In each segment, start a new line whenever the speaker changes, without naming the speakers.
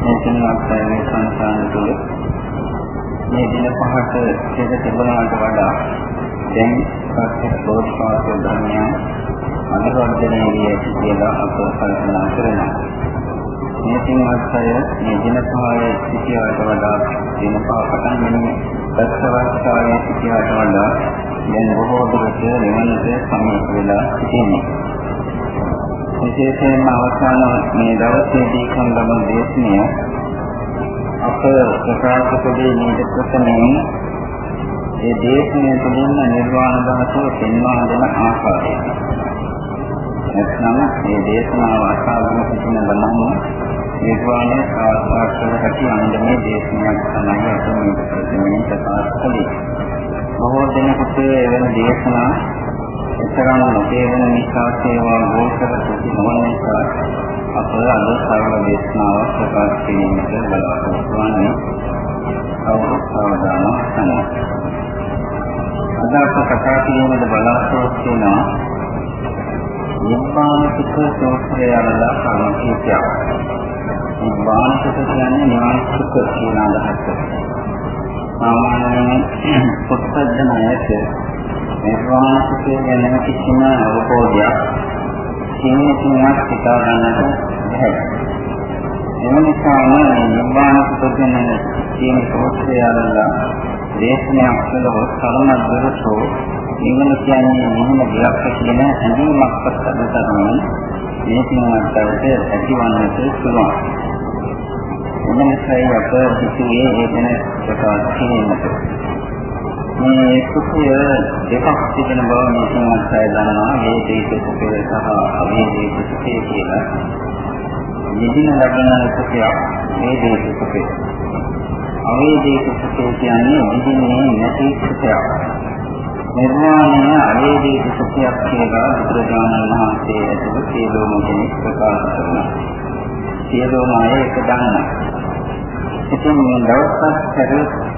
මේ තුන්වත්යේ සංසාන තුළ මේ දින පහට පෙර තිබුණාට වඩා දැන් සත්‍ය බෝධිපාක්ෂ ධර්මයන් අනුවර්ධනය විය කියලා අප කල්පනා කරනවා. මේ තුන්වත්ය මේ දින පහේ සිටියාට වඩා දින පහ පටන් ගැනීම දස්සවස්තාවේ සිටියාට වඩා දැන් බොහෝ දුරට නිවනට සමීප වෙලා සිටින්නේ. විශේෂයෙන්ම අවසාන මේ දවසේදී කන් ලබන දේශනය අප ප්‍රකාශ කළේ නේද ප්‍රථමයෙන් ඒ දේශනය තුළින් නිර්වාණ ධාතුව පෙන්වා දෙන ආකාරය. නැත්නම් මේ දේශනාව අසාගෙන සිටින බලන්න නිර්වාණය සාක්ෂාත් කර හැකි අන්දමේ දේශනයක් තමයි අප මේ ප්‍රථමයෙන් ප්‍රකාශ කළේ. බොහෝ දෙනෙකුට එවැනි දේශනා එතරම් නොතේරෙන නිසා සේවා ගෝචර ප්‍රති නොවන නිසා අප අද සරල දේශනාවක් ප්‍රකාශ කිරීමට බලාපොරොත්තු වන්නේ අවස්ථාවදාන තමයි. අද අප කතා කිරීමට බලාපොරොත්තු වෙනවා නිබ්බානික සූත්‍රය අරලා කරුණු කීපයක්. නිබ්බානික කියන්නේ නිවන් සුඛ කියන අදහස. සාමාන්‍යයෙන් පුත්තජන ඇත නිර්වාණසිතේ ගැන කිසිම අවබෝධයක් සිහිනකින්වත් හිතා ගන්නට බැහැ. එම නිසාම නිර්වාණසිත ගැන කියන සෝත්‍රය අරලා දේශනයක් කළොත් කර්ම දරසෝ නිවන කියන්නේ නිවන දෙයක් කියන ඇඳීමක් පස්සට තරමින් මේ පින්වත්ට ඇතිවන්නට පුළුවන්. එමණසයි අප සිටියේ ඒ ගැන ප්‍රකාශ කිරීමට. මේ සුඛය දෙකක් තිබෙන බව මේ සංස්කාරය දන්නවා වේදිත සුඛය සහ අවේදිත සුඛය කියලා. නිදින ලබන සුඛයක් වේදිත සුඛය. අවේදිත සුඛය කියන්නේ නිදින්නේ නැති සුඛයක්. නිර්වාණය අවේදිත සුඛයක් කියලා බුදුරජාණන් වහන්සේ ඇතුළු සියලුම කෙනෙක් ප්‍රකාශ කරනවා. සියලුම අය එක දන්නවා. ඉතින් මේ දවස්පත් කර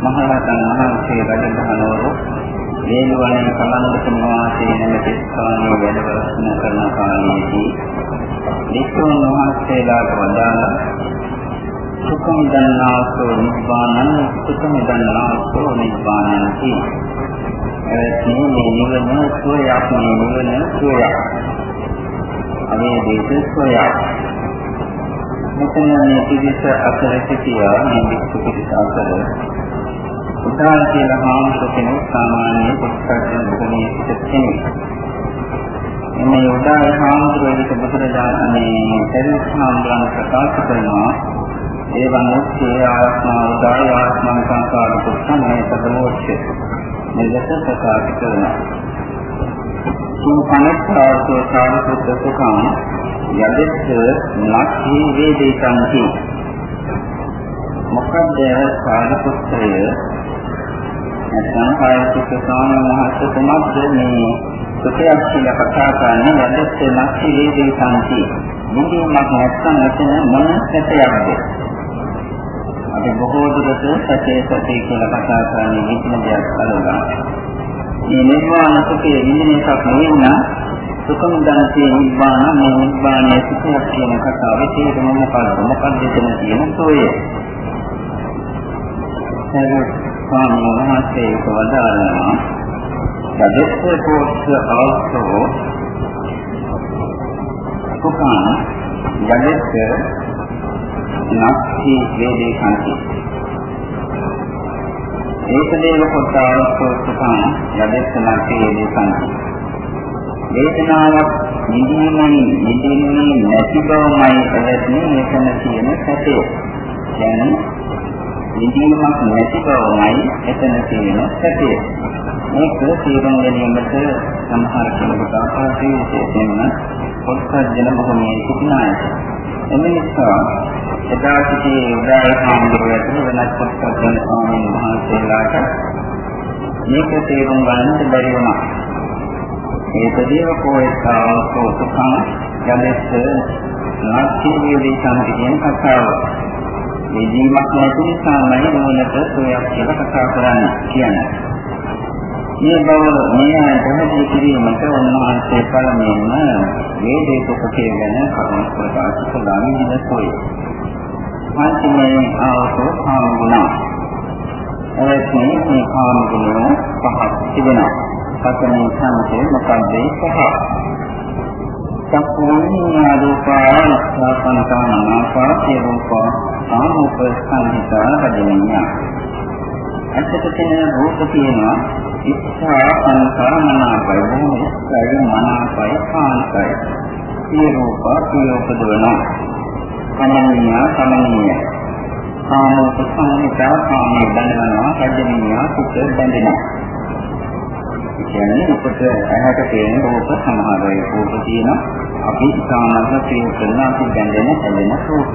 මහරහතන් වහන්සේ වැඩ ගන්නවරු වේලවණේ කලන්දක නිවාසයේ නැමැති ස්ථානයේ වැඩ වර්ෂණ කරන කාලයේදී වික්‍රම වහන්සේලාට වදාළ සුඛම් දන්නාසෝ නිබ්බානං සුඛම් දන්නාසෝ නිබ්බානං ඒ මේ නිවන සෝයක් මේ නිවන සෝයක් අනේ දේශ සෝයක් මෙතන මේ පිළිස අතර සිටියා මේ විස්තු පිළිස අතර. උදාහරණ කියලා හාමුදුර කෙනෙක් සාමාන්‍ය පුස්තකයෙන් භූමියේ සිට කෙනෙක්. මේ උදාහරණ හාමුදුරුවෝ බුදුරජාණන් මේ පෙරස් හාමුදුරන් ප්‍රකාශ කරනවා ඒවන් උත්තේ ආත්මා උදාය ආත්මං සංකාර පුත්තන් මේ සදමෝච්ච මෙලෙස ප්‍රකාශ කරනවා. සුපනස්සාවෝ සාරිපුත්ත සුඛං යදෙත් නැති වේදිකන්ති මොකද සාරිපුත්‍රය නැත්නම් කායික ස්වාමීන් වහන්සේ කොහොමද මේ සුඛයක් කියලා කතා කරන්නේ යදෙත් නැති වේදිකන්ති මුලින්ම නැත්නම් මෙතන මොන සැපයක්ද අපි බොහෝ දුරට සැපේ සැපේ කියලා කතා කරන්නේ කිසිම දෙයක් අලුලා මේ නිර්වාණ සුඛයේ විඳින එකක් නෙවෙයි සුඛම දන්තේ නිබ්බාන මේ නිබ්බානයේ සුඛයක් කියන කතාවේ තේරුම මොකක්ද? මොකක්ද එතන තියෙන සෝය. ස්වාමීන් වහන්සේ වදාළනවා සදස්ස කෝච්ච අවස්තෝ සුඛං යදෙත් නැක්ති වේදේ කන්ති ඒකදේව කොටවස්තෝ සුඛං යදෙත් නැක්ති වේදේ කන්ති වේදනාවක් නිදීමයි නිදීමේ නැති බවමයි එවැත්නේ මෙතන තියෙන සැපය. දැන් නිදීමක් නැති බවමයි එතන තියෙන සැපය. මේක තේරුම් ගැනීමට සමහර කෙනෙකුට අපහසුයි විශේෂයෙන්ම පොත්පත්ජන භූමියේ සිටින අය. එම නිසා එදා සිටි උදාය සාමුද්‍රය ඇතුළු වෙනත් පොත්පත්ජන ස්වාමීන් වහන්සේලාට මේක තේරුම් ගන්නට බැරි වුණා. ඒකදීව කෝයතාවෝ සුඛං යදෙස් නාස්තිකයේ සම්පූර්ණ කතාව. මේ ජීවත් නැති නිසාමයි මොනකට සෝයක් කියලා කතා කරන්නේ කියන්නේ. මේ බව මේ පැහැදිලි කිරීමට උන්වහන්සේ පළමුවෙන්ම වේදේ පොතේ ගැන කරුණු ප්‍රකාශ කළා විදිහටයි. පංචමයෙන් ආවෝ කාම ගුණ. එවැනි මේ කාම ගුණ පහක් තිබෙනවා. පතනේ සම්පේ මොකක්ද පහ? චක්කුඤ්ඤා රූපා සාපන්තානාපා රූපා ආමෝප සංහිතා රජනිය. ඇත්තට තියෙන රූප තියෙනවා ඉච්ඡා සංකාමනාපය මොහොතයි මනාපය කාන්තයි. මේ රූප ප්‍රයෝගදවන කමනීය කමනීය ආමෝප සංහිතා කාමයේ බඳනවා රජනිය කුත බඳිනවා. කියන්නේ අපිට ඇහැට පේන රූප සමහර වෙයි රූප තියෙනවා. අපි සාමාන්‍ය ප්‍රිය කරන අපි දැනෙන හැදෙන රූප.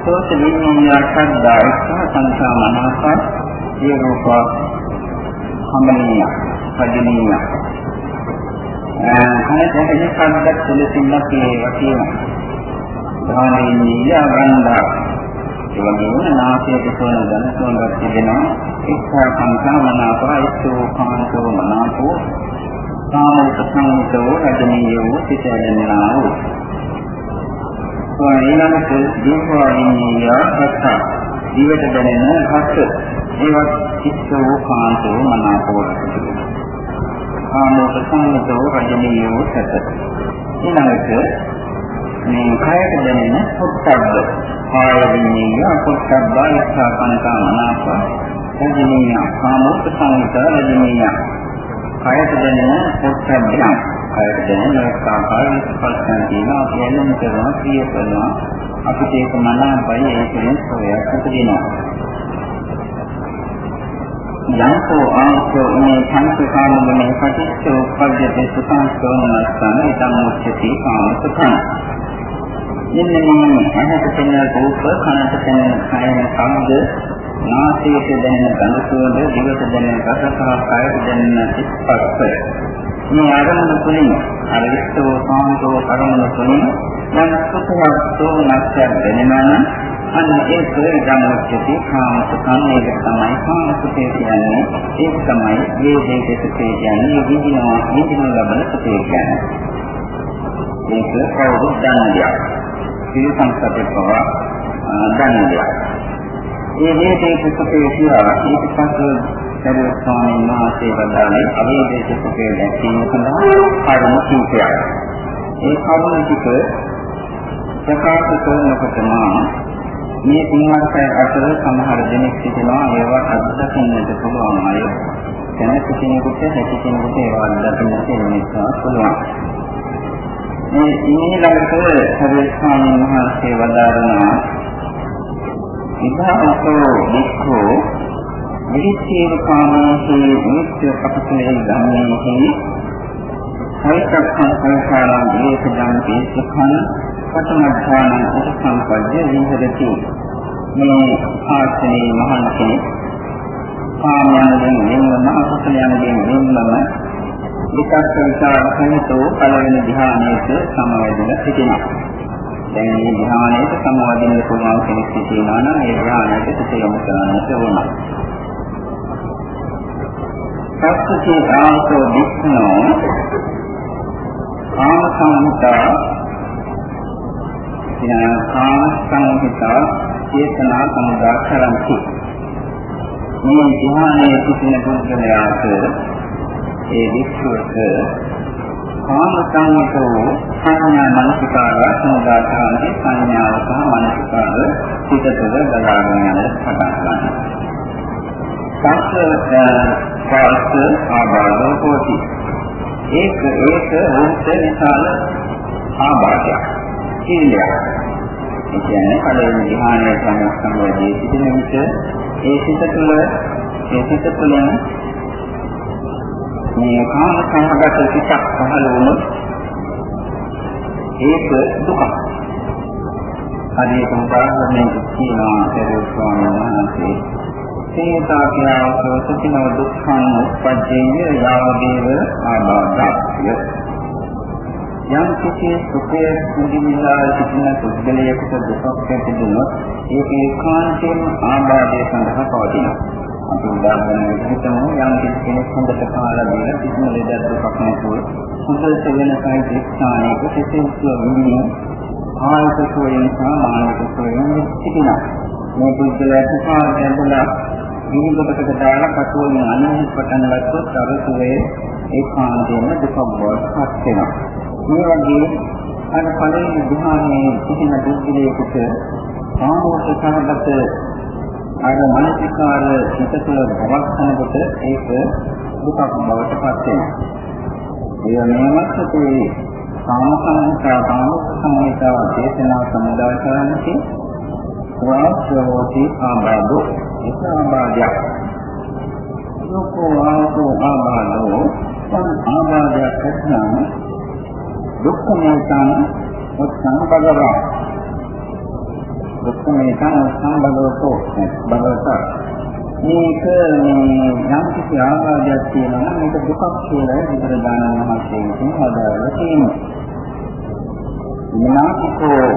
සෝත විඤ්ඤාණ සද්දා ඉස්සා සංසාමනස ඒ රූප හමනීය පදිනීය. අහකට එන සද්දත් තුලසින්වත් ඒ වගේ ධානීය ගන්ධා. ඒ වගේම නාසයට සෝන දන සෝනක් තිබෙනවා. ඉස්සා සංසාමනාපා ඉස්සෝ කාන්තෝ මනාපෝ. කාමෝප සංහිතෝ රජනීයෝ සිතෙන්නා වූ ඊළඟට දීපවාදීනිය හත්ත. දිවට දැනෙන හත්. ඒවත් ඉස්සෝ කාන්තෝ මනාපෝ කාමෝප සංහිතෝ රජනීයෝ සත ඊළඟට මේ කයට දැනෙන පොට්ටබ්බ. කාය විඤ්ඤාය පොට්ටබ්බා ඉස්සා කන්තා මනාපා රජනීය කාමෝප සංහිත රජනීය. කයට දැනෙන පොට්ටබ්බයන් කයට දැනෙන ආකාරයෙන් ස්පර්ශයන් තියෙනවා අපි එළම කරනවා ප්‍රිය කරනවා අපිට ඒක මනාපයි ඒකෙන් සෝයක් උපදිනවා. යන්තෝ ආංශෝ මේ සංස්කාරමුනේ පටිච්චෝ පද්‍යතේ සුඛං ඉදම් මුච්චති කාමසුඛං මෙන්න මේ ඇහැට පෙනෙන රූප කනට පෙනෙන කයන ශබ්ද නාසයට දැනෙන ගඳ සුවඳ, දිවට දැනෙන රස සහ කයට දැනෙන ස්පර්ශය. මේ ආරම්භ තුලින් අර විස්තෝ සාන්තෝ කර්මන තුලින් යම් සුඛවත්ෝ නැත්නම් දැනෙනවා අන්න ඒක ධම්මච්චති කාමසුඛං ඒක තමයි. කාමසුඛය කියන්නේ ඒක තමයි. වේදේක සුඛය කියන්නේ විඳිනවා විඳින ලබන සුඛය කියන්නේ. මේක කවුරුත් දන්න දෙයක්. සිල් සංසතේ පවා දන්න දෙයක්. මේ වේදේ සුඛේ කියලා ඊට පස්සේ සරිය ස්වාමීන් වහන්සේ වදාළේ අවේදේ සුඛේ දැක්වීම සඳහා කර්ම කීපයක්. ඒ කර්ම ටික ප්‍රකාශ කරනකොටම මේ පින්වත්ය අතර සමහර දෙනෙක් සිටිනවා ඒවා අත්දකින්නට පුළුවන් අය. දැනට කෙනෙකුට හැකි කෙනෙකුට ඒවා අත්දකින්නට නිසා පුළුවන්. මේ ඊළඟට සරිය ස්වාමීන් වහන්සේ වදාරනවා විභාගෝ වික්ඛෝ විරිච්ඡේද කාමෝහි නිත්‍ය අපසලේ ධම්මේහි හයිතක්ඛං සංඛාරං දීසජං තේසඛං පතමද්ධානං උපසම්පජ්ජ විහෙරති මේ ආශ්‍රේ මහණ කෙනෙක් කාමයන්ගෙන් වෙනම අපසලයන්ගෙන් වෙනම විකල්ප විචාර සහිතව පළවෙනි ධ්‍යානයේට සමවැදෙන සිටිනවා දැන් මේ ධ්‍යානයට සමවදින්න පුළුවන් කෙනෙක් සිටිනවා නම් ඒ ධ්‍යානයට සිත යොමු කරන්නට ඕන. සත්‍යයේ ආසෝ විස්නෝ ආසංතා කියන කාම සංහිතා චේතනා සමුදා කරන්ති. මේ ධ්‍යානයේ සිටින පුද්ගලයාට ඒ විශ්වක කාම සංයතෝ සංඥා මනසිකාර සමුදාකාරී සංඥාව සහ මනසිකාර පිටතට ගලාගෙන යන පටන් ගන්නවා. සත්‍ය පාස්ස ආබාධෝ හෝති. ඒක ඒක රූප විශාල ආබාධයක්. කීලයක්. ඒ කියන්නේ කලින් ධ්‍යානයේ සම්සම්වදී සිටින විට ඒ සිත තුළ ඒ සිත තුළින් මේ කාම සංගත සිතක් පහළ වුණොත් ඒක දුකක්. හරියට උදාහරණයක් කියනවා ඒ ස්වාමීන් වහන්සේ සේතාපියාවසෝ සුඛිනව දුක්ඛං උපජ්ජේය යාවදේව ආබාධය. යම් කිසි සුඛය නිදිමිලා සිටින පුද්ගලයෙකුට දුකක් ඇතිවෙනොත් ඒක ඒකාන්තයෙන් ආබාධය සඳහා පවතිනවා. අපි උදාහරණයක් හිතමු යම් කිසි කෙනෙක් හොඳට කාලා දීලා කිසිම ලෙඩක් දුකක් නැතුව හොඳට වෙන කයි ස්ථානයක සිටින විදිහ ආයත සෝයෙන් සාමානික සෝයෙන් සිටිනවා. මේ පුද්ගලයාට කාලා ඇඳලා විනිබකට දාලා කටුවෙන් අනිත් පටන් ගත්තොත් අර සුවේ ඒකාන්තයෙන්ම දුක බවට පත් වෙනවා. මේ වගේ අර පළවෙනි ධ්‍යානයේ සිටින පුද්ගලයෙකුට ආමෝෂ සහගත අර මානසිකාර හිත තුළ පවත්නකොට ඒක දුකක් බවට පත් වෙනවා. ඒ මේවත් අපේ සාමසංසා සාමසංහිතාව දේශනා සමුදාය කරන්නේ වාස්වෝති ආබාධෝ ඒක ආබාධයක්. ලෝකෝ ආසෝ ආබාධෝ සම් ආබාධයක් කරනවා දුක්ඛමයන් උත්සං භගවා දුක්ඛමයන් උත්සං භගවතෝ භගවත මේක මේ යම් කිසි ආකාරයක් තියෙනවා නම් මේක දුකක් කියලා බුදුරජාණන් වහන්සේ විසින් හදාරලා තියෙනවා. විනාශකෝ.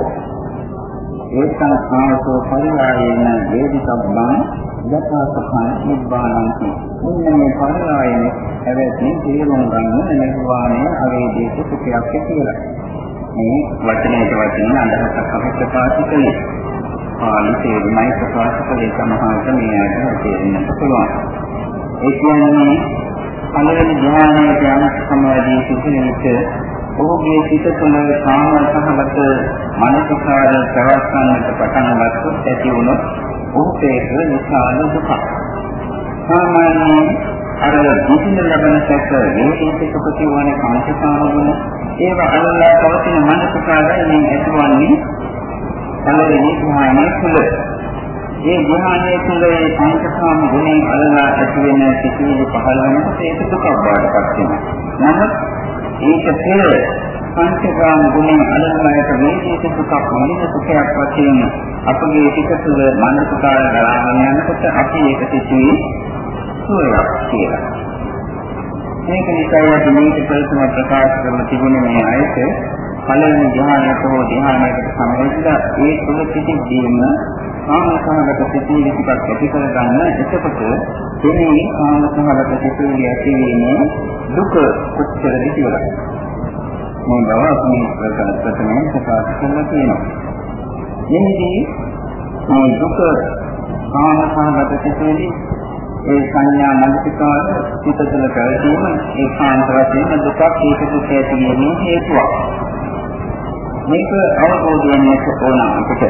ඒකං ආසෝ පරිවායේන වේදිතබ්බං යථාසඛං නිබ්බානං මෙන්න මේ පරිවායන ඇවැත්නි තේරුම් ගන්න නිර්වාණය අවේදීක සුඛයක් කියලා. මේ වචනයට වචන අදහසක් අපි ප්‍රකාශ කළේ. පාලි තේරුමයි ප්‍රකාශ කළේ සමහරට මේ ඇයට තේරෙන්නත් පුළුවන්. ඒ කියන්නේ පළවෙනි ධ්‍යානයේ යන සමාධියේ සිටින විට ඔහුගේ සිත තුළ කාම සහගත මනසකාර ප්‍රවස්තන්නට පටන් ගත්තොත් ඇති වුණොත් ඔහුට ඒක විශාල දුකක්. සාමාන්‍යයෙන් අර දුකින් ලැබෙන සැප වේදිතක ප්‍රතිවන කාමසකාර ගුණ ඒව අල්ලා පවතින මනසකාරයෙන් මේ ඇතිවන්නේ පළවෙනි ධ්‍යානයේ තුළ. ඒ ධ්‍යානයේ තුළ ඒ කාමසකාම ගුණෙන් අල්ලා ඇති වෙන සිතිවිලි පහළ වෙනකොට ඒක දුකක් බවට පත් වෙනවා. නමුත් ඒක පෙර පංචකාම ගුණෙන් අලංකාරයට වේදිත සුඛක් මොනින සුඛයක් වශයෙන් අපගේ සිත තුළ මනසකාර ගලාගෙන යනකොට අපි ඒක සිතුවේ සුවයක් කියලා. මේක නිසා අපි මේක ප්‍රථම ප්‍රකාශ කරන තිබුණේ මේ ආයත පළවෙනි ධ්‍යානයට හෝ ධ්‍යානයකට සමවැදිලා ඒ තුළ සිටින්දීම කාමසහගත සිතිවිලි ටිකක් ඇති කර ගන්න එතකොට එන්නේ කාමසහගත සිතිවිලි ඇතිවීම දුක කොච්චරද කියලා. මේ බව අපි ප්‍රථමයෙන් ප්‍රකාශ කරලා තියෙනවා. මෙහිදී මේ දුක කාමසහගත සිතිවිලි ඒ සංඥා මනසිකාර සිතතල පැවතීම ඒකාන්ත වශයෙන් දුකක් ඒක දුක ඇතිවීමේ හේතුවක්. මේක අවබෝධයෙන් ඕන අපිට.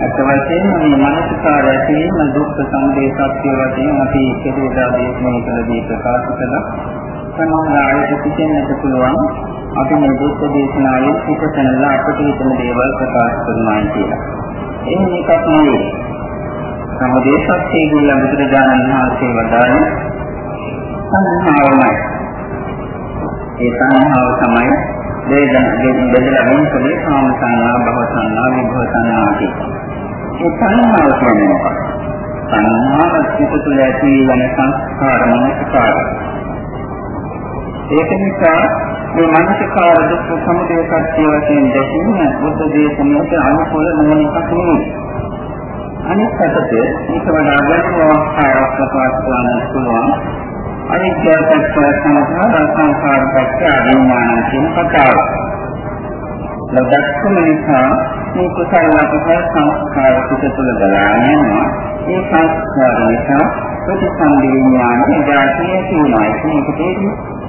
අත් වශයෙන්ම මේ මනසිකාර ඇතිවීම දුක්ඛ සමුදය සත්‍ය වශයෙන් අපි කෙරෙදා දේශනා කළදී ප්‍රකාශ කළා. සමහර ආයත පිටින්නට පුළුවන් අපි මේ දුක්ඛ දේශනාවේ පිටතනලා අපිට හිතන දේවල් ප්‍රකාශ කරනවා කියලා. එහෙම එකක් නෙවෙයි. සමුදය සත්‍ය කියලා බුදුරජාණන් වහන්සේ වදාළ සංහාවමයි. ඒ සංහාව තමයි වේදනාවෙන් බෙදලා වෙනකොට කාම සංඥා, භව සංඥා, විභව සංඥා ආදී. ඒ සංහාව කියන්නේ මොකක්ද? සංහාව සිත තුළ ඇති වෙන සංස්කාර මනසකාර. ඒක නිසා මේ මනසකාර දුක් සමුදය සත්‍ය වශයෙන් දැකීම බුද්ධ දේශනාවට අනුකූල නොවන එකක් නෙවෙයි. අනිත් පැත්තට මේක වඩා ගැඹුරු අවස්ථාවක් ප්‍රකාශ කරන්න පුළුවන්. අනිත්‍ය සත්‍ය සංඛාර සංඛාර සත්‍ය අවිඥාන කියන කතාව. ලබක්කම නිසා මේ කුසල අකුසල සංස්කාර පිට තුළ ගලාගෙන යනවා. ඒ සංස්කාර නිසා ප්‍රතිසන්දි විඥානය ධාතිය කියනවා. ඒක තේරෙන්නේ.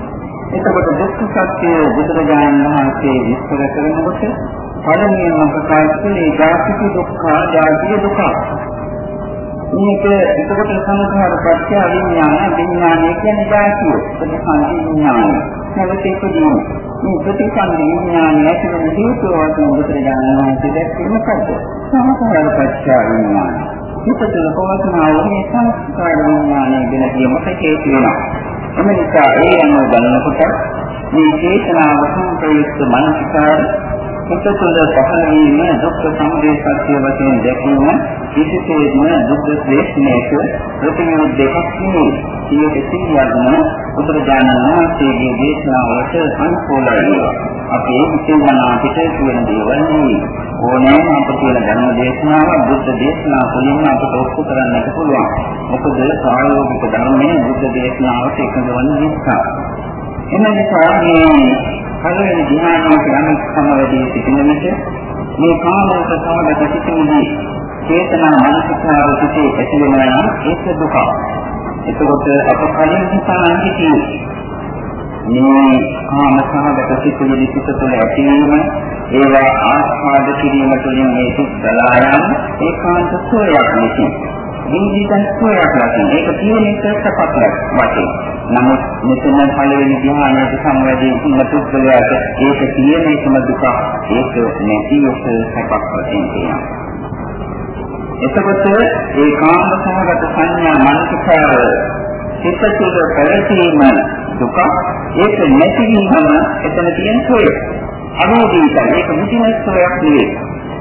එතකොට දුක්ඛ සත්‍ය බුදුරජාණන් වහන්සේ විස්තර කරනකොට පළමුවෙන්ම ප්‍රකාශ කළේ ධාතික දුක්ඛ, ධාතිය දුක. මේක එතකොට සංඛාර පත්‍ය විඥාන විඥානය කියන්නේ ධාතිය. ප්‍රතිසන්දි විඥානය. නැවත ඉපදීම. මේ ප්‍රතිසන්දි විඥානය ඇතිවන හේතුව වශයෙන් බුදුරජාණන් වහන්සේ දැක්කේ මොකද්ද? සංඛාර පත්‍ය විඥාන. හිතේ පවත්නා වූ මේ සංස්කාර විඥානය ගැන කියමත හේතු වෙනවා. එම නිසා ඒ අනුව බලනකොට මේ චේතනාව සංප්‍රයුක්ත මනසිකාර හිත තුළ පහළ වීම දුක්ඛ සමුදය සත්‍ය වශයෙන් දැකීම විශේෂයෙන්ම දුක්ඛ ශ්‍රේෂ්ඨමේක ප්‍රතිවිරුද්ධ දෙකක් නෙවෙයි. සියයට සියයක්ම බුදුරජාණන් වහන්සේගේ දේශනාවට අනුකූලයි. අපේ හිතේමනා පිට කියන දේවල් නෙවෙයි. ඕනෑම අප කියන ධර්ම දේශනාව බුද්ධ දේශනාව තුළින් අපට ඔප්පු කරන්නට පුළුවන්. මොකද ප්‍රායෝගික ධර්මයේ බුද්ධ දේශනාවට එකඟ වන නිසා. එම නිසා මේ පළවෙනි ධ්‍යානයේ යම් සමවැදී සිටින විට මේ කාමෝක සමගත සිටිනදී චේතනා මනසකාර සිටේ ඇති වෙනවා නම් ඒක දුක. එතකොට අප කලින් හිතාන හිටියේ මේ කාම සහගත සිටින සිත තුළ ඇතිවීම ඒවා ආස්වාද කිරීම තුළින් මේ සිත් දලා යන ඒකාන්ත සෝයක් නෙකි. ජීවිතන් සෝයක් ලකින් ඒක තියෙන එක සපත්ලක් වශයෙන්. නමුත් මෙතන පළවෙනි ධ්‍යානයට සම්වැදී ඉන්න පුද්ගලයාට ඒක තියෙන එකම දුක ඒක නැති එක සපක් වශයෙන් තියෙනවා. එතකොට ඒ කාම සහගත සංඥා මනසකාර සිතතුල පැවතීම දුක ඒක නැතිවීමම එතන තියෙන සෝය. අනුදීතයි ඒක මුතින සෝයක් නෙවෙයි.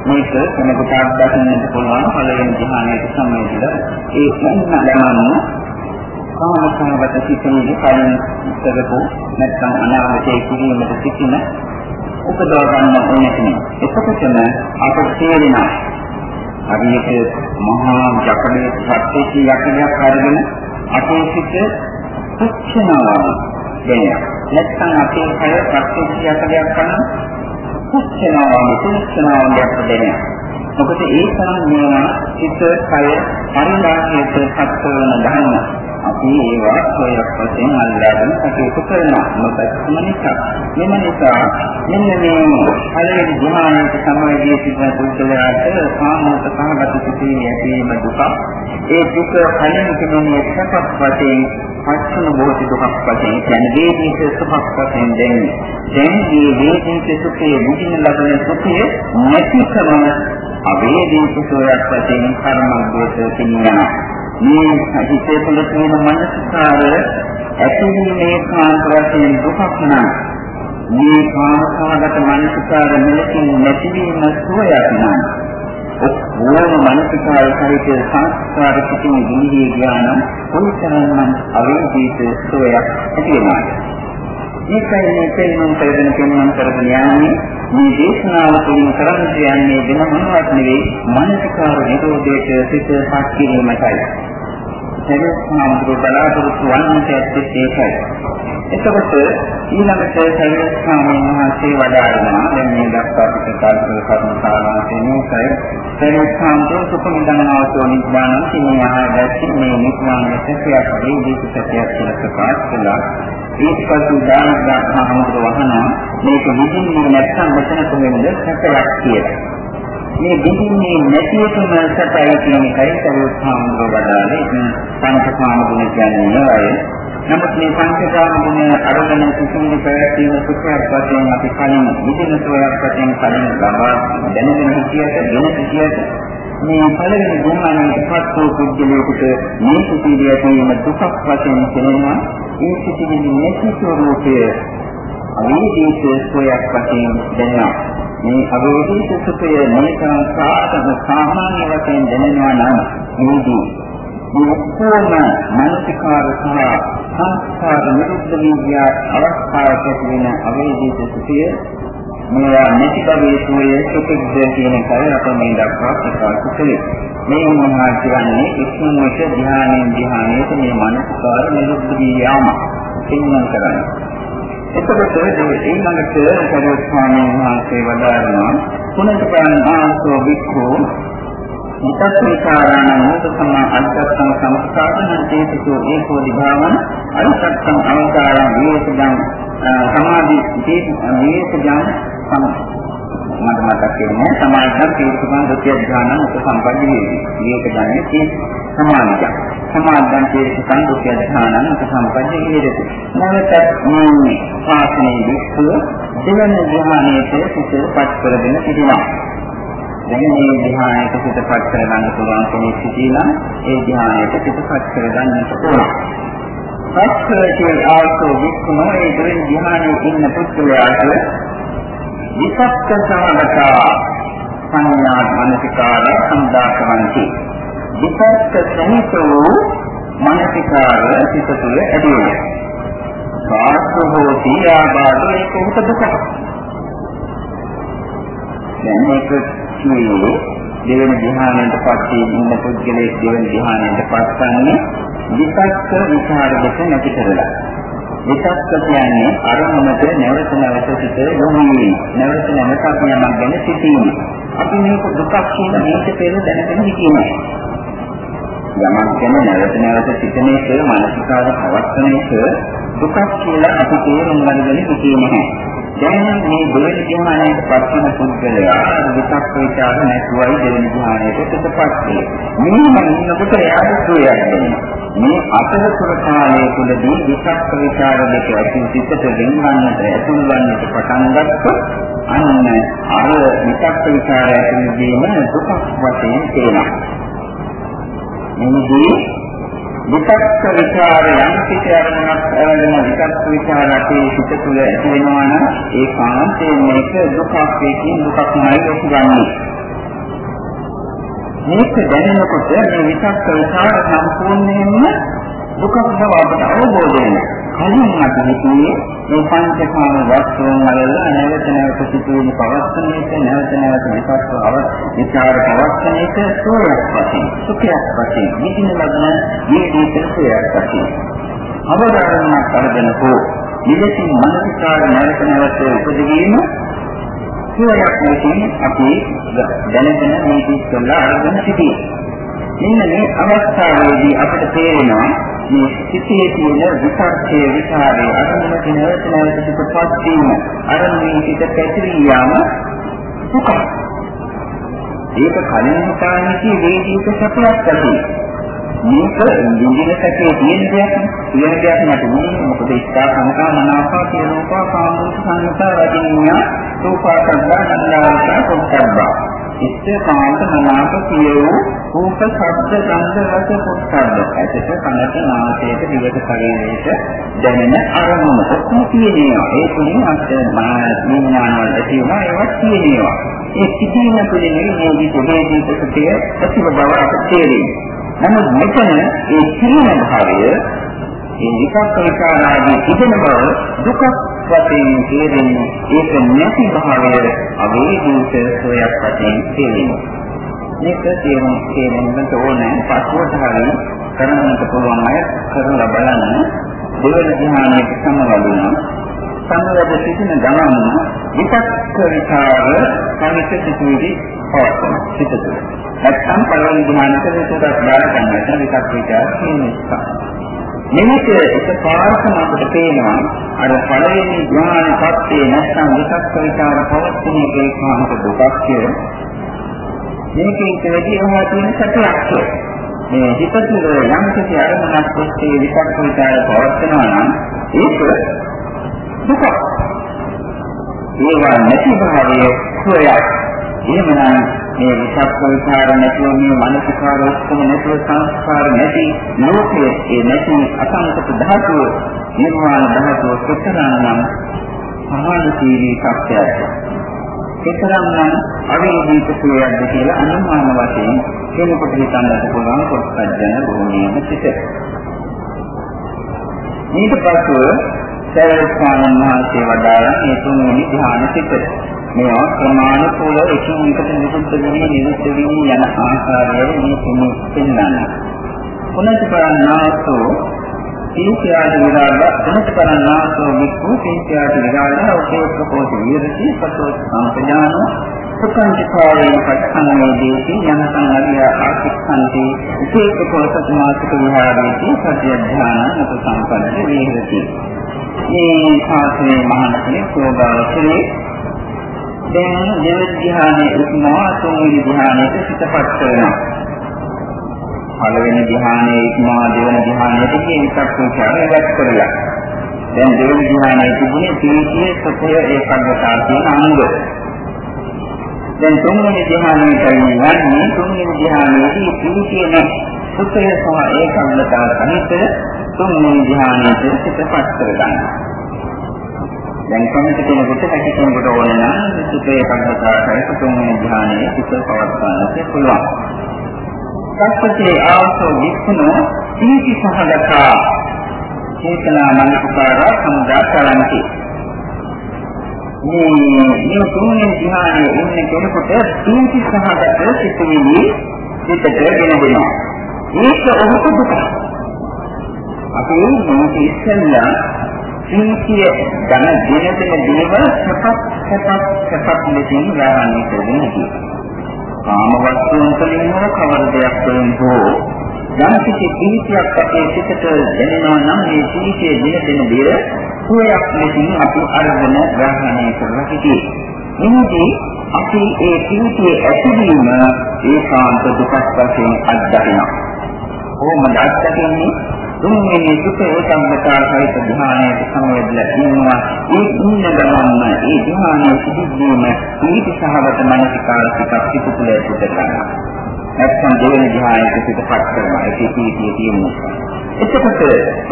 මේක කෙනෙකුට අත්දකින්නට පුළුවන් පළවෙනි ධ්‍යානයට සම්බන්ධව ඒ මොන්න ලබන්න කාමසහගත සිතේ කලින් ඉස්සරපු නැත්නම් අනාගතයේ කිරීමට සිටින උපදව ගන්න ඕනේ කෙනෙක්. එතකොටම අපට තේරෙනවා හරියට මහා ජපනේ සත්‍යී යකඩයක් අරගෙන අපේ සිත පුච්චනවා දැනෙනවා. නැත්නම් අපේ කය සත්‍යී යකඩයක් කරන පුච්චනවා පුච්චනවා දැනෙනවා. මොකද ඒ තරම් මේවා සිත කය පරිණාමයට පත් වන ධර්ම. අපි ඒවා සොයක් වශයෙන් අල්ලාගෙන කටයුතු කරනවා. මොකක්ම නිසා. මෙන්න නිසා මෙන්න මේ පළවෙනි ධ්‍යානයේ සමාධියේ සිටින පුද්ගලයාට කාමෝත සහගත සිටීමේ ඇතිවීම දුක. ඒ දුක කලින් කිනුනේ සපක් වශයෙන් පස්සන බෝධි දුකක් වශයෙන් කියන්නේ වේදීක සුඛක් වශයෙන් දෙන්නේ. දැන් මේ වේදීක සුඛයේ මුදින ලබන සුඛය නැතිකම අවේදීක සෝයක් වශයෙන් කර්මද්දෝෂ පිළියනවා. මේ හිතේ තුළ තියෙන මනසකාර ඇතිවීමේ කාන්ත වශයෙන් දුකක් නම් මේ කාමසහගත මනසකාර මෙලෙසින් නැතිවීම සුවයක් නම් ඕන මනසකාර සහිත සංස්කාර පිටින් දිවිදී ඥාන කොයිතරම්නම් අවේදීත සුවයක් ඇති වෙනවද මේකයි මේ තේරුම් කරගෙන පෙන්වන්න කරගෙන යන්නේ මේ දේශනාව තුළින් කරන්න යන්නේ වෙන මොනවත් නෙවෙයි මානසිකාර නිරෝධයට සිත පත් කිරීමටයි. සරියස්නාමතුරු බලාපොරොත්තු වන්නට ඇත්තේ ඒකයි. එතකොට ඊළඟට සරියස්නාමයන් වහන්සේ වදාළනවා දැන් මේ දක්වා ප්‍රකාශ කළ කරුණු සාරාංශය මේකයි. සරියස්නාමතුරු සුපමිදනාවතෝ නිබ්බාන සිනහා දැක්කේ මේ නිර්වාණය සත්‍යයක් වේදික සත්‍යයක් කියලා ප්‍රකාශ කළා. ඊට පස්සේ දාන ගන්නහමද වහනවා මේක විදින්නේ නැත්නම් මෙතන කොහෙන්ද සැපයක් කියලා. මේ විදින්නේ නැතිවම සැපයි කියන එකයි සරුවත්හාමුදුර වදාළේ පංචකාම ගුණ කියන්නේ අය. නමුත් මේ පංචකාම ගුණ අරගෙන කිසිම පැවැත්ම සුඛයක් වශයෙන් අපි කලින් විදින සෝයක් වශයෙන් කලින් ලබා දැනගෙන හිටියට වෙන හිටියට මේ පළවෙනි ගුණාණයට පත් වූ පුද්ගලයෙකුට මේ සිටිවිය ඇතිවීම දුකක් වශයෙන් දැනෙනවා. ඒ සිටිවිලි නැති ස්වરૂපය අවේදීක සෝයක් වශයෙන් දැනෙනවා. මේ අවේදීක සුඛය මේකම සාධක සාමාන්‍ය වශයෙන් දැනෙනවා නම් මේදී මේ ඔක්කොම මානසිකාර සහ සංස්කාර නිරුද්ධ වී අවස්ථාවක තියෙන අවේදීක සුඛය මේවා නැතිකමේ සෝයේ සුඛද කියන කය අප මේ දක්වා ප්‍රකාශ කළේ. මේ මොනවා කියන්නේ ඉක්මනට ධ්‍යානයෙන් ධ්‍යානයට මේ මනසකාර නිරුද්ධ වී යාම. එන්නම් කරන්නේ. එතකොට මේ ඊළඟට සරියුත් ස්වාමීන් වහන්සේ වදාරනවා. පුනතපන් ආසෝ වික්ඛෝ විතක්කේකාරාණ මොද සම අද්දස්සං සංස්කාරණ චේතසෝ ඒකෝ දිභාවං අනුසත්තං අංකාරං විවේකදං සමාධි විවේකදං සම මට මතක් වෙන්නේ සමාධියක් තීර්ථකම් දුක්ඛ ඥානං උපසම්පන්නේ මේක ගන්නේ තී සමාධියක් සමාධියෙන් තීර්ථකම් දුක්ඛ ඥානං උපසම්පන්නේ හේතු නැවතත් මේ ශාසනයේ විස්තර දෙවන ඥානයේ සිටපත් කරගෙන සිටිනවා දැන් මේ ධ්‍යානයට පිටපත් කරගන්න පුළුවන් කෙනෙක් සිටිනා ඒ ධ්‍යානයට පිටපත් කරගන්නට පුළුවන්. පස්කරේ ආසෝ වික්‍රමෝ ඒ දෙවි ධ්‍යානයේ ඉන්න පුද්ගලයාට විසක්ක සමගතා සංඥා මනසිකාර සම්දාකවන්ති. විසක්ක සහිත වූ මනසිකාර සිත තුළ ඇති වෙනවා සාස්තු හෝති ආබාධ ඒක උට දුක? දැන් මේක කියන්නේ දෙවෙනි ධ්‍යානයට පස්සේ ඉන්න පුද්ගලයෙක් දෙවෙනි ධ්‍යානයට පස්සන්නේ විසක්ක විචාර දෙක නැති කරලා. විචක්ක කියන්නේ අරමුණට නැවත නැවත සිත යොමු වීම. නැවත නැවතත් යමක් ගැන සිතීම. අපි මේක දුකක් කියලා මේක පෙර දැනගෙන හිටියේ යමක් ගැන නැවත නැවත සිතන එක මානසිකාර පවත්තන එක දුකක් කියලා අපි තේරුම් ගන්න හිතියේ නැහැ. දැන් මේ දෙවෙනි ධ්‍යානයට පත්වන පුද්ගලයා විචක්ක විචාර නැතුවයි දෙවෙනි ධ්‍යානයට පිටපත් වෙන්නේ. මේ මනිනකොට එයාට සුවයක් දෙනවා. මේ අතරතුර කාලය තුළදී විචක්ක විචාර දෙක ඇති සිතට දෙන්නන්නට ඇතුළු වන්නට පටන් ගත්තොත් අන්න අර විචක්ක විචාර ඇති වීම දුකක් වශයෙන් තේනවා. මෙහිදී විචක්ක විචාර යම් කිසි අරමුණක් අරගෙන විචක්ක විචාර අපේ සිත තුළ ඇති වෙනවා නම් ඒ කාන්තේ මේක දුකක් වේකින් දුකක් නයි ලොකුගන්නේ. මේක දැනෙනකොට මේ විචක්ක විචාර සම්පූර්ණයෙන්ම දුක බව අපට අවබෝධ වෙනවා. කලින් අපි හිතුවේ මේ පංචකාම වස්තුන් වල නැවත නැවත සිදුවෙන පවස්සනයක නැවත නැවත විචක්ක අව විචාර පවස්සනයක සෝයක් වශයෙන් සුඛයක් වශයෙන් විදින ලබන මේ දීපසයක් වශයෙන් අවදානමක් අරගෙන හෝ නිලසින් මනසිකාර නැවත නැවත උපදවීම සුවයක් නැතිනම් අපි දැනගෙන මේ කිස්සලා අරගෙන සිටියේ. මෙන්න මේ අවස්ථාවේදී අපිට තේරෙනවා මේ සිිතේ තියෙන විචාරයේ විචාරයේ අරමුණක නැවත නැවත පිටපත් වීම අරමුණේ පිට පැතිරී යාම දුක. ඒක කලින් හිතාන්නේ වේදීක සත්‍යයක් ඇති. මේක ඉන්දිය සැකේ තියෙන දෙයක් තියෙන දෙයක් නැතුනේ මොකද ඉස්සා සංකා මනාපා කියනෝපා කාමෝච සංකා රජිනියා රූපා සංකා නන්දාවතා පොට්ටබ්බා ඉස්සේ කාන්ත මනාප කියෝ රූප ශබ්ද ගන්ධ රස පොට්ටබ්බ ඇටට කනට නාසයට දිවට ශරීරයට දැනෙන අරමුණු ඔක්කොම තියෙනවා. ඒ තුලින් අත් විඥාන වල තියෙනවා. ඒවත් තියෙනවා. ඒ සිටින තුලින් මේ විදිහේ දීපකතිය ප්‍රතිබව බව අපට තේරෙනවා නමුත් මෙතන ඒ කිරීම භාවය ඒ විකල්ප විකාරාදී තිබෙන බව දුක වශයෙන් තේරෙන්නේ ඒක නැති භාවය අවේදීත සෝයක් වශයෙන් තේරෙනවා. මේක තේරුම් තේරෙන්නට ඕනේ පස්වට හරිය කරන්නට පුළුවන් අය කරලා බලන්න දෙවන ධ්‍යානයේ සමවලුණා සම්වද සිටින ගමන විචක්ක විචාර සමිත සිටුවේදී පවත්වන සිටුවේ. නැත්නම් පළවෙනි ධ්‍යානයට විසුද්ධක් බාර ගන්නට විචක්ක විචාර කියන නිසා. මෙනික එකපාරටම අපිට පේනවා අර පළවෙනි ධ්‍යානපත්තේ නැත්නම් විචක්ක විචාර පවත්වන එකේ කාමක දුකක් කියලා. මේකේ ඉතිරි වහා තියෙන සත්‍යයක්. මේ හිත තුළ යම් කිසි අරමුණක් ඔස්සේ විචක්ක විචාර පවත්වනවා නම් ඒක දුක. ඒවා නැති භාවයේ සුවයක්. එහෙමනම් මේ විචක්ක විචාර නැතුව මේ මානසිකාර ඔක්කොම නැතුව සංස්කාර නැති ලෝකයේ ඒ නැති අසංකත ධාතුව නිර්වාණ ධාතුව කොතරම්නම් සමානශීලී සත්‍යයක්. කොතරම්නම් අවේදීක සුවයක්ද කියලා අනුමාන වශයෙන් කෙනෙකුට හිතන්නට පුළුවන් කොටස්ජන භූමියම සිට. ඊට පස්ව සර්වස්වාමීන් වහන්සේ වදාළා මේ තුන්වෙනි ධ්‍යාන සිත. මේවා ප්‍රමාණිකව එකින් එකට නිරුද්ධ වෙන්නේ නිරුද්ධ වෙන්නේ යන ආකාරය මේ තුන පෙන්වන්නේ. පුනත් කරන්නාසෝ තීත්‍යාද විරාග පුනත් කරන්නාසෝ වික්ඛු තීත්‍යාද විරාග උපේක්ඛෝ විරති සතෝ සම්පජානෝ සුඛංචකාරේන පච්ඡන්නේදී යන සංගලිය ආසික්ඛන්ති උපේක්ඛෝ සත්‍මාසික විහාරේති සත්‍ය ඥාන උප සම්පන්න විහෙරති මේ ශාස්ත්‍රයේ මහානකලේ සෝභාවසලේ දැන් දෙවන ධ්‍යානයේ ඉක්මවා තුන්වෙනි ධ්‍යානයට සිතපත් කරනවා. පළවෙනි ධ්‍යානයේ ඉක්මවා දෙවන ධ්‍යානයට කියනකත් උචාරයක් කරලා. දැන් දෙවන ධ්‍යානයේ තිබුණේ තීතිය සත්‍ය ඒකාග්‍රතාව කියන අංග. දැන් තුන්වෙනි ධ්‍යානයට යන්නේ තුන්වෙනි ධ්‍යානයේදී තීතිය නැහැ. සුඛය සහ ඒකාග්‍රතාව සහිත තුන්වෙනි ධ්‍යානයට සිතපත් කරගන්නවා. දැන් කැමති කෙනෙකුට හැකි කෙනෙකුට ඕන නම් සුඛේ කම්මතාවයි තුන්වෙනි ධ්‍යානයේ සුඛ පවත්වාන්නට පුළුවන්. සත්‍යයේ ආවසෝ වික්ඛුනෝ සීති සහගතා චේතනා මනසකාර සම්දාසලන්ති. මේ මේ තුන්වෙනි ධ්‍යානයේ ඉන්න කෙනෙකුට සීති සහගත සිතුවිලි සිතට ගෙනදෙනවා. ඒක ඔහුට දුක. අපි මේක ඉස්සෙල්ලා සීතිය ධන දින දින දේවල් සපත් සපත් සපත් ලෙසින් ග්‍රහණය කරගෙන තියෙනවා. කාම වස්තුන් වලින් හෝ කවර දෙයක් වලින් හෝ යම් කිසි සීතියක් අපේ සිතට දැනෙනවා නම් මේ සීතිය දින දින දේර සුවයක් ලෙසින් අපි අරගෙන ග්‍රහණය කරලා සිටියේ. එනිදී අපි ඒ සීතිය ඇතිවීම ඒකාන්ත දුකක් වශයෙන් අත්දකිනවා. කොහොමද අත්දකින්නේ? තුන්වෙනි සුඛ ඒකම්මතා සහිත ධ්‍යානයට සමවැදලා ඉන්නවා. ඒ ඉන්න ගමන්ම ඒ ධ්‍යානයේ සිදුවීම නීති සහගත මානසිකාර සිතක් පිටුතුල ඇතුළත ගන්නවා. නැත්නම් දෙවෙනි ධ්‍යානයට පිටපත් කරනවා. ඒකේ කීතිය තියෙනවා. එතකොට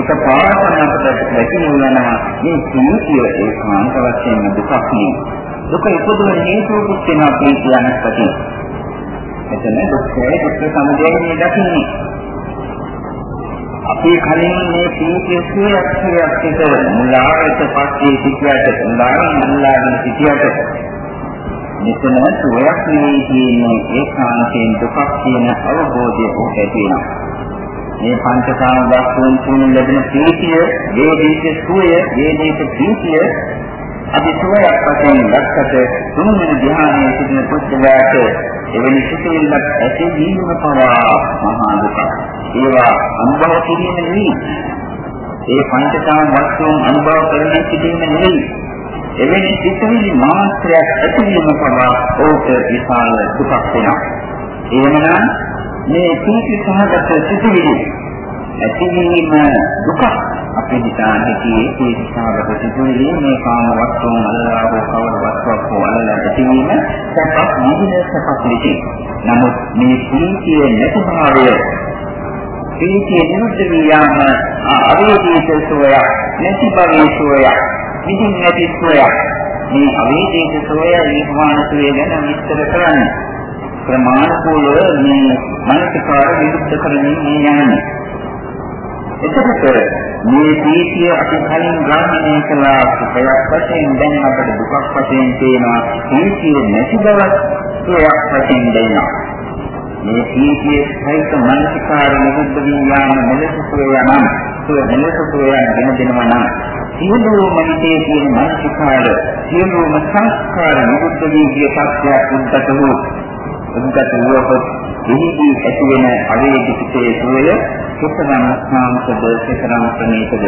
එක පාරක් අපිට දැකිනු යනවා මේ කීතිය ඒකාන්ත වශයෙන් දුකක් නෙවෙයි. දුක ඉපදුන හේතුකුත් වෙනවා කියන ප්‍රතිපදින එතන දුක්ඛය දුක්ඛ සමුදය දකින්නේ. අපි කලින් මේ පීතිය සුවයක් සුවයක් එක මුලාවට පස්සේ සිටියට මුලාවෙන් මුලාගෙන සිටියට මෙතන සුවයක් නෙවෙයි කියන්නේ ඒකාන්තයෙන් දුකක් කියන අවබෝධය ඔහුට තියෙනවා. මේ පංචකාම වස්තුන් තුන ලැබෙන ප්‍රීතිය, වේදීක සුවය, වේදීක ප්‍රීතිය අපි සුවයක් වශයෙන් දැක්කට තුන්වෙනි ධ්‍යානයේ සිටින පුද්ගලයාට එවැනි සිතුවිල්ලක් ඇතිවීම පවා මහා දුකක්. ඒවා අනුභව කිරීම නෙවෙයි. ඒ පංචකාම වස්තුන් අනුභව කරන සිටීම නෙවෙයි. එවැනි සිතුවිලි මාත්‍රයක් ඇතිවීම පවා ඕක විශාල දුකක් වෙනවා. එහෙමනම් මේ සීති සහගත සිතුවිලි ඇතිවීම දුක අපි හිතාන හිතේ සීති සහගත සිතුවිලි මේ කාම වස්තුන් අල්ලාහ් කවර වස්තුවක් හෝ අල්ලාහ් ඇතිවීම සපක් නිදින සපක් නෙති. නමුත් මේ සීතිය නැති භාවය ප්‍රීතිය නිරුද්ධ වී යාම අවේදීත සෝය නැති බවේ සෝය විදින් නැති සෝය මේ අවේදීත සෝය නිර්වාණ සෝය ගැන විස්තර කරන්න. ප්‍රමාණකෝල මේ මනසකාර විරුද්ධ කරමින් මේ යන්නේ එතකොට මේ ප්‍රීතිය අපි කලින් ග්‍රහණය කළා සුඛයක් වශයෙන් දැන් අපට දුකක් වශයෙන් තේනවා ප්‍රීතිය නැති බවක් සුවයක් වශයෙන් දැනෙනවා. මේ සීතිය සහිත මනසිකාර නිරුද්ධ වී යාම මෙලෙස සෝයනම් සෝය මෙලෙස සෝයන වෙන දෙනවා නම් සියලුම මනිතේ තියෙන මනසිකාර සියලුම සංස්කාර නිරුද්ධ වී ගිය පස්සයක් උද්ගත වූ උද්ගත වූවොත් එහිදී ඇති වෙන අවේදිතේ සෝය සුඛනම් සාන්තද සතරම් ප්‍රණීතද?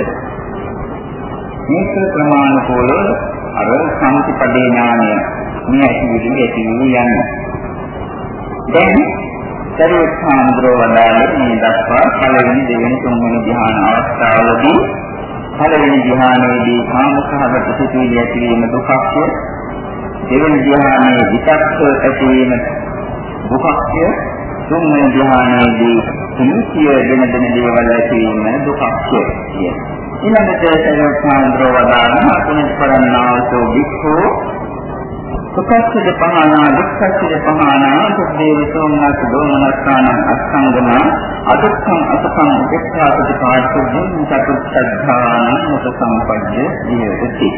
මේක ප්‍රමාණකෝල අර සම්පදේ ඥානය මේ ඇති විදිහට ඇති යන්නේ. දැන් සරියුත් හාමුදුරුවෝ වදාළේ මේ දක්වා පළවෙනි දෙවෙනි තුන්වෙනි ධ්‍යාන අවස්ථාවලදී පළවෙනි ධ්‍යානයේදී කාමසහගත සිතුවිලි ඇතිවීම දුකක්ය දෙවෙනි ධ්‍යානයේ විතක්ක ඇතිවීම දුකක්ය තුන්වෙනි ධ්‍යානයේදී සිහිය දෙන දෙන දේවල් ඇතිවීම දුකක්ය කියන ඊළඟට සරියුත් හාමුදුරුවෝ වදාළා අතුනත් කරන්නාවසෝ වික්ඛෝ සුඛස්සද පහනා දුක්ඛස්සද පහනා සුද්ධේ විසෝමනස් දෝමනස්ථාන අස්සංගම අදුක්ඛං අසුඛං උපේක්ඛාපති පාර්ථුද්ධං චතුත්ථාන මුත සම්පජ්ජ විහෙති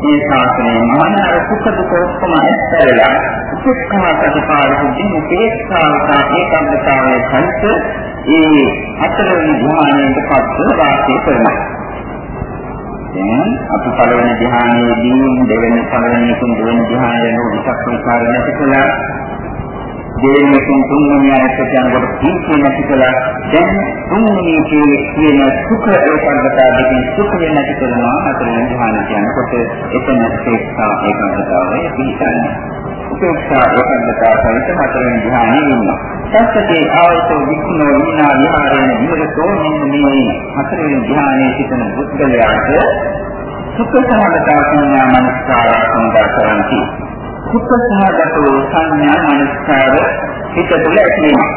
මේ ශාස්ත්‍රයේ මහානාර සුඛ දුක ඔක්කොම ඇත්තරලා උපේක්ඛාපති පාර්ථුද්ධං උපේක්ඛාවතා ඒකම්මතාවයේ සංස ඒ හතරවෙනි ධ්‍යානයට පස්ව වාසය කරනවා. දැන් අපි පළවෙනි ධ්‍යානයේදී දෙවෙනි පළවෙනි තුන් දෙවෙනි ධ්‍යානයේ විචක් විචාර නැති කළා. දෙවෙනි තුන් තුන්වෙනි ආයතන යනකොට තීක්ෂණ නැති කළා. දැන් තුන්වෙනි කියන සුඛ ඒකාග්‍රතාව දෙකෙන් සුඛය නැති කරනවා හතරවෙනි ධ්‍යාන කියනකොට එතන ශ්‍රේෂ්ඨා ඒකාග්‍රතාවය පිහිටන්නේ. උපේක්ෂා ඒකාග්‍රතාව සහිත හතරවෙනි ධ්‍යානෙ ඉන්නවා. සත්‍යයේ ආයතෝ වික්ඛුනෝ විනා විහාරේන විරතෝ මෙන්න මේ හතරවෙනි ධ්‍යානයේ සිටින බුද්ධලයාට සුඛ සහගත සංඥා මනස්කාර සම්දා කරන්ති. සුඛ සහගත සංඥා මනස්කාර හිත තුළ ඇති වෙනවා.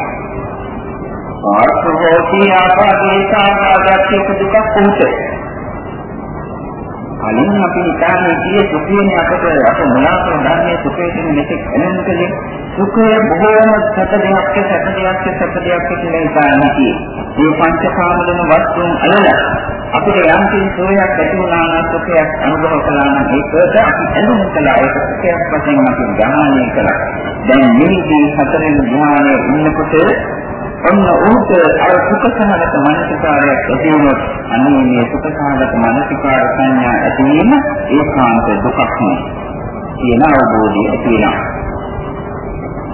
ආත්මෝති ආපාදේ සාගතේ දුක්ඛ කුංච කලින් අපි හිතානේ කියේ සුඛයනේ අපට අප මුලාකර ධර්මයේ සුඛයේ තියෙන මෙතෙක් එනමුකදී සුඛය බොහෝම සැප දෙයක් සැප දෙයක් සැප දෙයක් කියලා හිතාන්නේ. මේ පංචකාමදන වස්තුන් අලල අපිට යම් කිසි සෝයක් ඇති වුණා නම් සුඛයක් අනුභව කළා නම් ඒකද අපි ඇලුම් කළා ඒක සුඛයක් වශයෙන් අපි ග්‍රහණය කළා. දැන් මේකේ හතරෙන් ධ්‍යානයේ ඉන්නකොට ඔන්න උන්ට අර සුඛසහගත මානසිකාරයක් ඇති වුණොත් අනේ මේ සුඛසහගත මානසිකාර සංඥා ඇතිවීම ඒකාන්ත දුකක් නෙවෙයි කියන අවබෝධය ඇති වෙනවා.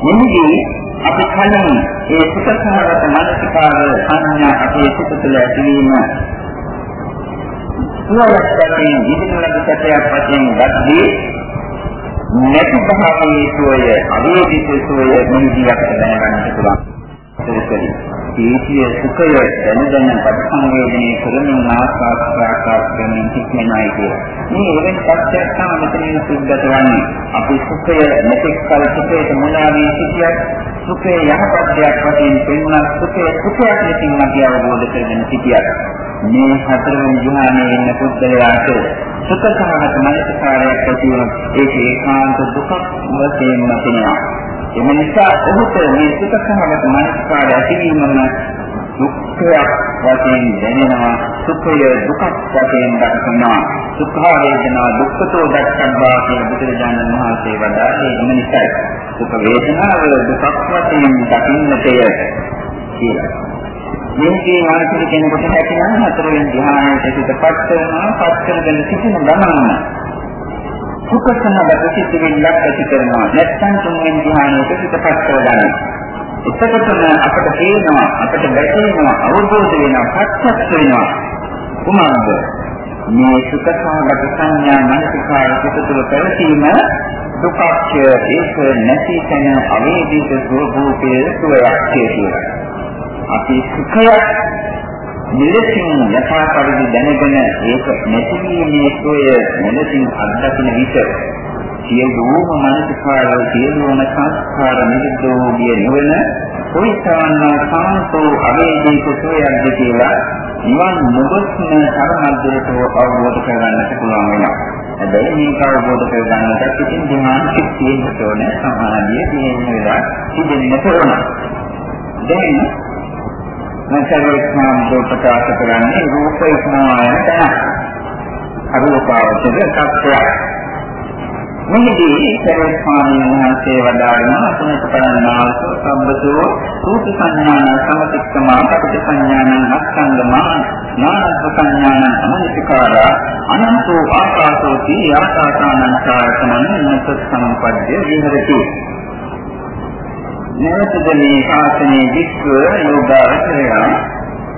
මෙහිදී අපි කලින් ඒ සුඛසහගත මානසිකාර සංඥා අපේ සිත තුළ ඇතිවීම සුවයක්යෙන් ඉදිරියට සැපයක් වශයෙන් ගත්තී නැති භාවයේ සුවය අවේදිත සුවය මෙහිදී අපිට දැනගන්න පුළුවන්. සුඛයි. ඒකේ සුඛය දැන දැන පරිසංවේදනය කරමින් ආස්වාද ප්‍රාකාර කරමින් සිටිනයි කිය. මේ එවැනි සත්‍යයක් තමයි මෙතනින් සිද්ධ කරන්නේ. අපි සුඛය මෙතෙක් කල සුඛයට මුලා වී සිටියත් සුඛය යහපත් දෙයක් වශයෙන් පෙන්වන සුඛය සුඛයක් ලෙසින් අපි අවබෝධ කරගෙන සිටියත් මේ හතරවෙනි ධ්‍යානයේ ඉන්න පුද්ගලයාට සුඛ සහගත මනසකාරයක් ඇති වුණොත් ඒක ඒකාන්ත දුකක් වශයෙන් නැතිනවා. එම නිසා ඔහුට මේ සුඛ සහගත මනස්කාරය ඇතිවීමම දුක්ඛයක් වශයෙන් දැනෙනවා. සුඛය දුකක් වශයෙන් දක්වනවා. සුඛ වේදනා දුක්ඛතෝ දක්ඛබ්බා කියන බුදුරජාණන් වහන්සේ වදාළේ. එම නිසායි සුඛ වේදනාව දුකක් වශයෙන් දකින්නටය කියලා. මේකේ මානසික කෙනෙකුට හැකියාව හතරවෙනි ධ්‍යානයට පිටපත් කරනවා. පත් කරගෙන සිටින ගමන සුඛ සහගත සිතිවිල්ලක් ඇති කරනවා. නැත්නම් තුන්වෙනි ධ්‍යානයට පිටපත් කරගන්නවා. එතකොටම අපට පේනවා, අපට වැටහෙනවා, අවබෝධ වෙනවා, ප්‍රත්‍යක්ෂ වෙනවා. කුමාරද මේ සුඛ සහගත සංඥා මනසිකාර සිත තුළ පැවතීම දුක්ඛය ඒක නැති තැන අවේදිත ස්වභාවයේ සුවයක් කියලා. අපි සුඛයක් මෙලෙසින් යථා පරිදි දැනගෙන ඒක නැතිවීමේ සෝය මොනසින් අත්දකින විට සියලුම මානසිකාර සියලුම සංස්කාර නිරුද්ධෝ විය නොවන කොයිතරම් සාන්තෝ අවේදීක සෝයක්ද කියලා නිවන් නොගොස්න තරමද්දට අවබෝධ කරගන්නට පුළුවන් වෙනවා. හැබැයි මේක අවබෝධ කරගන්නට ඉතින් ධ්‍යාන ශක්තිය ඕනේ සමාධිය තියෙන වෙලාව ඉඳින්න ඕන. දැන් නැසරේස්නාම ප්‍රකාශ කරන්නේ රූප ඉක්මවායන තැන. අරූපාවචර තත්ත්වයක්. මෙහිදී සරේ ස්වාමීන් වහන්සේ වදාළන අතුනත පරණාවස සම්බතෝ රූප සංඥාන සමතික්කමා පටිච්ච සංඥාන අස්කන්ධමා නානත් සංඥාන අනිතිකාරා අනන්තෝ ආකාශෝති ආකාසානං ඡායතනං නත සම්පද්‍ය විහෙරති නැවතද මේ ශාසනයේ විශ්ව යෝගාවචරය.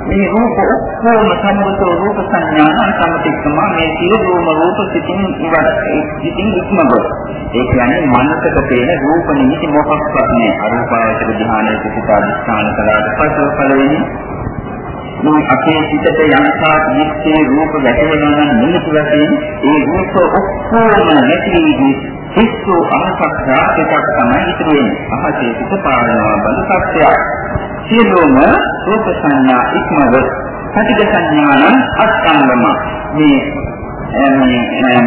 මේ රූප ඔක්කොම සම්බුතෝ රූප සංඥාන සම්පතික්කම මේ සියලුම රූප සිතින් ඉවත් සිතින් ඉක්මව ඒ කියන්නේ මනසට පේන රූප නිමිති මොකක්වත් නෑ. අරූපාවචර ධ්‍යානයේ සිට අධිෂ්ඨාන කළාට පස්ව පළවෙනි මේ අපේ සිතට යම්සා නිත්‍ය රූප වැටෙනවා නම් නිමිති වශයෙන් ඒ රූප ඔක්කොම නැති සිස්සු අහසක් රාජකක් තමයි ඉතුරු වෙන්නේ. අහසේ සිට පාරනවා බඳ සත්‍යයක්. සියලුම රූප සංඥා ඉක්මව පටිඝ සංඥාන අස්කන්ධම මේ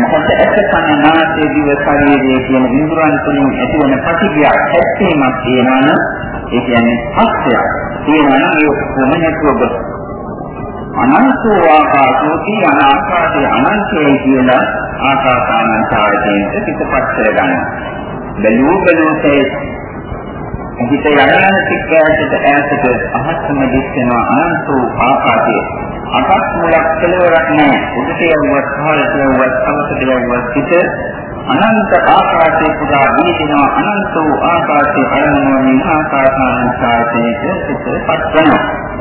මොකද ඇත්ත සංඥානාසේ දිව ශරීරයේ කියන ඉන්ද්‍රයන් තුලින් ඇතිවන පටිඝයක් ඇත්තේමක් කියනවනම් ඒ කියන්නේ හස්තයක්. කියනවනම් ඒ ඔක්කොම නැතුව අනන්තෝ ආකාශෝති අනාකාශයේ අනන්තයි කියලා ආකාසානං පිටපත් කරගන්න. බැලූ බැලූසේ හිත යන සික්කයට ඈතට අහස්ම දිස්සන අනන්තෝ ආකාශයේ අටක් මුලක් කෙලවරක් නැහැ. උඩට යවුවත් පහළට යවුවත් සමසට යවුවත් පිට අනන්ත ආකාශයේ පුරා දීනවා අනන්තෝ ආකාශයේ අරමුණු ආකාසානං සායතේ පිටපත් වෙනවා.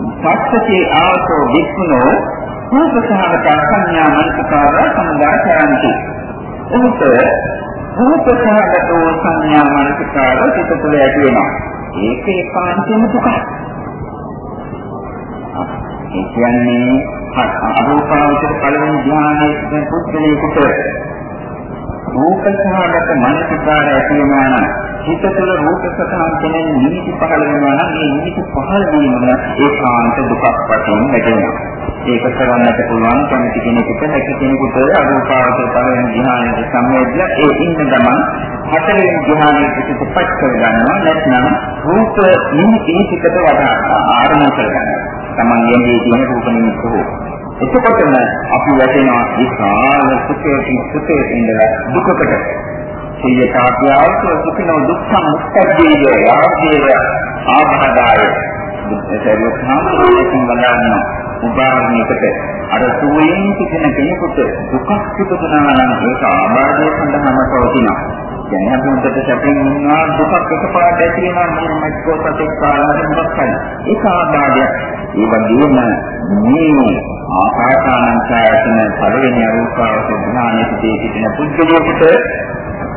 සත්‍යයේ ආවතෝ වික්ඛුනෝ රූපසහගත සංඥා මනසකාර සමුදාචරಂತಿ. උන්ට රූපසහගත සංඥා මනසකාර සිත තුළ ඇති වෙනවා. ඒකේ කාන්තේම දුකයි. ඒ කියන්නේ අරූපාවචර පළවෙනි ධ්‍යානයේ පුද්ගලයෙකුට රූපසහගත මනසකාර ඇති වෙනවා නම් හිත තුළ රූප සතහන් කෙනෙක් නිමිති පහළ වෙනවා නම් මේ නිමිති පහළ වීම ඒකාන්ත දුකක් වශයෙන් වැටෙනවා. ඒක කරන්නට පුළුවන් කැමති කෙනෙකුට හැකි කෙනෙකුට අරූපාවචර පළවෙනි ධ්‍යානයේ සම්මේධය ඒ ඉන්න ගමන් හතරවෙනි ධ්‍යානයේ පිටපත් කර ගන්නවා නැත්නම් රූප නිමිති පිටට වඩා ආරම්භ කර ගන්නවා. තමන්ගේ තියෙන රූප නිමිති හෝ එතකොටම අපි වැටෙනවා විශාල සුඛයේ සුඛයේ ඉඳලා දුකකට. සිය තාප්‍යාවක සුඛිනෝ දුක්ඛ මුක්ඛජීය යාදේය ආභාදාය. ඒක සරියුත්නම් වලන්න උදාහරණයකට අර සුවයෙන් සිටින කෙනෙකුට දුකක් සිදුනා නම් ඒක ආබාධය සඳහාම පවතිනවා. දැන් අපි උන්ට සැපින් ඉන්නවා දුකක් එකපාරට ඇති වෙනවා මේ මැක්කෝ සතෙක් කාලාවෙන් මොකක් හරි. ඒක ආබාධයක්. ඒ වගේම මේ ආකාසානංචායතන පළවෙනි අරූපාවක ඥානයේ සිටින පුද්ගලයෙකුට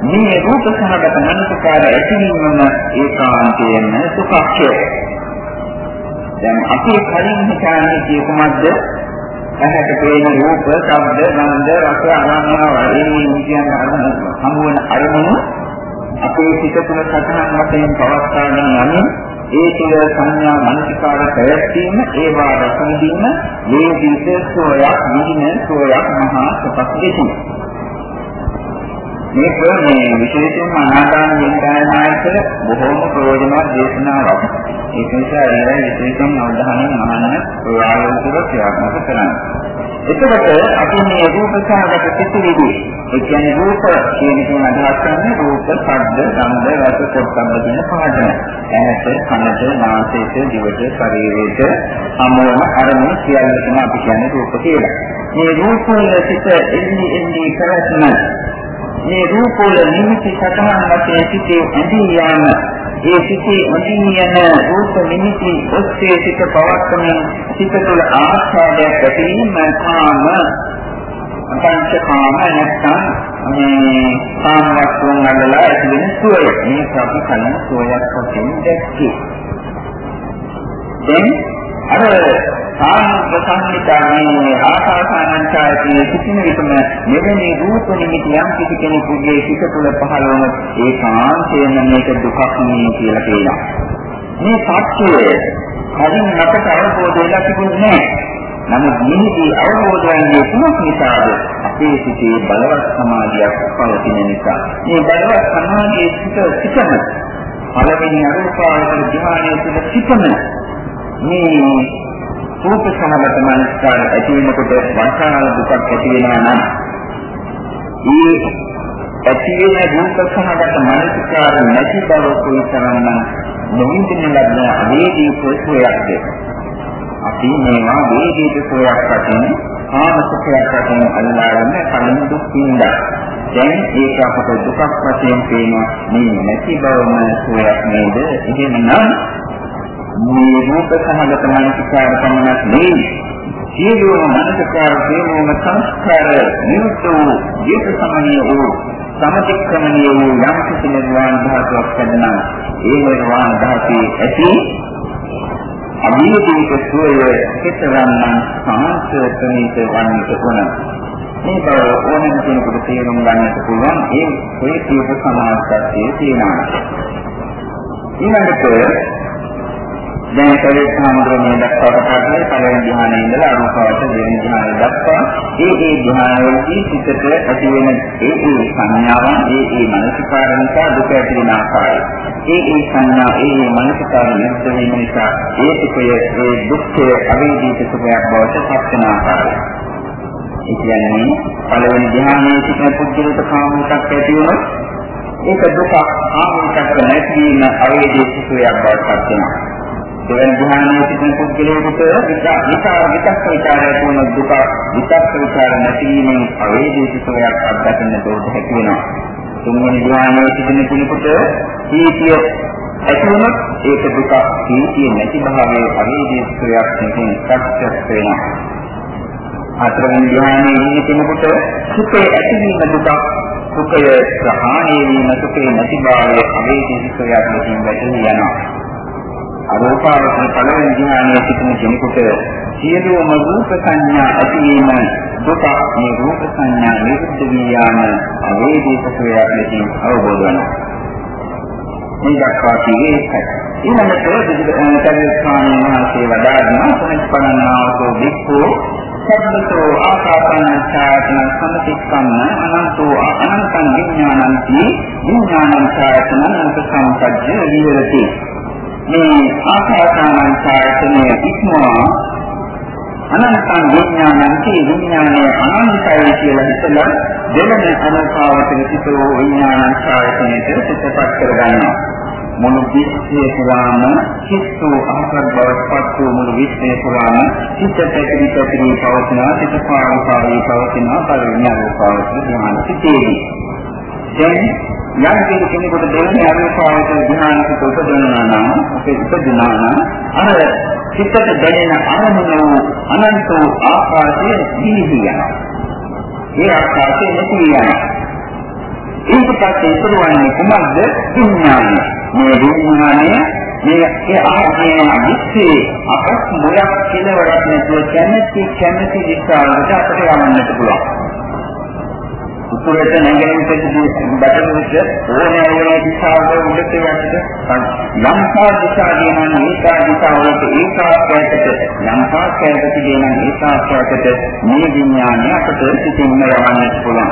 මේ රූප සහගත මනසකාර ඇතිවීමම ඒකාන්තයෙන්ම සුඛක්ෂය. දැන් අපි කලින් හිතන්නේ කියකමද්ද ඇහැට පේන රූප, ශබ්ද, ගන්ධ, රස, අනාත්ම වගේ කියන අරමුණු හමුවන අරමුණු අපේ සිත තුළ සතහන් වශයෙන් පවත්වාගෙන යමින් ඒ තුළ සංඥා මනසිකාර ප්‍රයත්නීම ඒවා රසවිඳීම මේ විශේෂෝයක් නිහින සෝයක් මහා සපස් දෙසි. මේක මේ විශේෂයෙන්ම අනාගාම විද්‍යානායක බොහෝම ප්‍රයෝජනවත් දේශනාවක්. ඒක නිසා ඒ විශේෂයෙන් අවධානයෙන් අහන්න ප්‍රායෝගිකව ක්‍රියාත්මක කරන්න. එතකොට අපි මේ රූප සහගත සිතිවිලි ඒ කියන්නේ රූප කියන එකෙන් අදහස් කරන්නේ රූප, ශබ්ද, ගන්ධ, රස, පොට්ටබ්බ කියන පහදන. ඇහැට, කනට, නාසයට, දිවට, ශරීරයට අමෝන අරමුණු සියල්ලටම අපි කියන්නේ රූප කියලා. මේ රූප වල සිට එන්නේ එන්නේ කරස්න මේ රූප වල නිමිති සතහන් වශයෙන් සිටේ ඇදී යාම ඒ සිටේ ඇදී යන රූප නිමිති ඔස්සේ සිට පවත්වන සිත තුළ ආස්වාදයක් ඇතිවීම කාම පංචකාම නැත්නම් මේ කාම වස්තුන් වල ඇති වෙන සුවය. මේක අපි කලින් සුවයක් වශයෙන් දැක්කේ. දැන් අර සාමූහික සංහිතාවේ ආකාසානංචායතනයේ සිටින විටම මෙවැනි රූප නිමිති යම් කිසි කෙනෙකුගේ සිත තුළ පහළ වන ඒකාන්තයෙන්ම මේක දුකක් නෙවෙයි කියලා කියනවා. මේ සත්‍යය කලින් අපට අවබෝධ වෙලා තිබුණේ නැහැ. නමුත් මෙහිදී අවබෝධ වන්නේ කුමක් නිසාද? අපේ සිතේ බලවත් සමාධියක් පවතින නිසා. මේ බලවත් සමාධියේ සිට සිටම පළවෙනි අරූපාවචර ධ්‍යානයේ සිට සිටම මේ රූප සහගත මනස්කාර ඇති වෙනකොට වංශාල දුකක් ඇති වෙනවා නම් ඒ ඇති වෙන රූප සහගත මනස්කාර නැති බව කොයිතරම් නොවිඳින ලබන අවේදී ප්‍රසෝයක්ද අපි මේවා වේදීත සෝයක් වශයෙන් ආම සුඛයක් වශයෙන් අල්ලාගෙන කලින් දුක් විඳා. දැන් ඒක අපට දුකක් වශයෙන් පේනවා. මේ නැති බවම සෝයක් නේද? එහෙමනම් මේ රූප සහගත මානසිකාර පමණක් නෙවෙයි. සියලුම මානසිකාර සියලුම සංස්කාර නිරුද්ධ වූ ජීවිත සමනිය වූ සමතික්‍රමණීය වූ යම් කිසි නිර්වාණ ධාතුවක් ලැබෙනා ඒ නිර්වාණ ධාතුවේ ඇති අභියෝගික සෝය හිතරන්න සාන්තකමිත වන්නට ඕන මේ බව ඕනෑම කෙනෙකුට තේරුම් ගන්නට පුළුවන්. ඒ ඔය කියපු සමාජත්වයේ තියෙනවා. ඊළඟට දැන් කලේ සාමුද්‍රණය දක්වා කතා කරලා පළවෙනි ධ්‍යානයේ ඉඳලා අරූපාවචර දෙවෙනි ධ්‍යානය දක්වා. ඒ ඒ ධ්‍යානවලදී සිතට ඇති වෙන ඒ ඒ සංඥාවන් ඒ ඒ මානසිකාර නිසා දුක ඇති වෙන ආකාරය. ඒ ඒ සංඥා ඒ ඒ මානසිකාර නිරුද්ධ වීම නිසා ඒ සුඛය ඒ දුක්ඛය අවේදීත සුඛයක් බවට පත් වෙන ආකාරය. ඒ කියන්නේ පළවෙනි ධ්‍යානයේ සිටින පුද්ගලට කාමයක් ඇති වුණොත් ඒක දුක ආමිතක නැතිවීම අවේදීත සුඛයක් බවට පත් වෙනවා. දෙවන ධ්‍යානයේ සිටින පුද්ගලයෙකුට විචාර විචාර විචක්ක විචාරය තුන දුක විචක්ක විචාර නැතිවීමෙන් අවේදී සිතයක් අත්දකින්න දෝෂ හැකි වෙනවා. තුන්වෙනි ධ්‍යානයේ සිටින කෙනෙකුට සීතිය ඇති වුණොත් ඒක දුක සීතිය නැති භාවයේ අවේදී සිතයක් නැතිව සත්‍යස් වෙනවා. හතරවෙනි ධ්‍යානයේ ඉන්න කෙනෙකුට සුඛේ ඇතිවීම දුක සුඛය ප්‍රහාණය වීම සුඛේ නැති භාවයේ අවේදී සිතයක් නැතිව වැටී යනවා. අරූපාවචර පළවෙනි ධ්‍යානයේ සිටින කෙනෙකුට සියලුම රූප සංඥා ඇතිවීම දුක මේ රූප සංඥා නිරුද්ධ වී යාම අවේදී සුවයක් ලෙසින් අවබෝධ වෙනවා. මේ දක්වා කියේ ඊළඟට බුදුරජාණන් ස්වාමීන් වහන්සේ වදාළා සමස්පරණාවතෝ වික්ඛෝ සබ්බතෝ ආකාසානං සමතික්කම්ම අනන්තෝ අනන්තං විඥානಂತಿ විඥානං ඡායතන අනන්ත සම්පජ්ජ විහෙරති මේ ආකාසානං ඡායතනය ඉක්මවා අනන්තං විඥානಂತಿ විඥානය අනන්තයි කියලා හිතලා දෙවන අනුභවයට විසිතෝ විඥානං ඡායතනයට සිතපත් කරගන්නවා මුළු විශ්වය පුරාම චිත්ත අහකට බවස්පත් වූ මුළු විශ්වය පුරාම චිත්ත පැතිරි පැතිරි පවතින චිත්ත පාරකාරී පවතින පරිඥාන පවතින ධ්‍යාන සිටේවි. දැන් යම් කෙනෙකුට දෙන්නේ අනුපාවත ධ්‍යානක උපදවනවා නම් අපේ උපදිනා නම් අර චිත්තට දැනෙන අරමුණ වූ අනන්ත ආකාශයේ දීහියනවා. ඒ ආකාශයේ නැති යනවා. ඊට පස්සේ ඉතුරුවන්නේ කුමක්ද? විඥානය. මේ විඥානය මේ ඒ ආත්මය විශ්ේ අපස් මොයක් කෙලවරක් නැතුව කැමැති කැමැති දිශාවකට අපට යවන්නට පුළුවන්. උතුරට නැගෙනහිර බටහිරට ඕනෑ ඕනෑ දිශාවක උඩට යන්නට ලංකා දිශාවේ නම් ඒකා දිශාවලට ඒකාත්වයකට ලංකා කැලට තියෙන ඒකාත්වයකට මේ විඥානය අපට සිතින්ම යවන්නට පුළුවන්.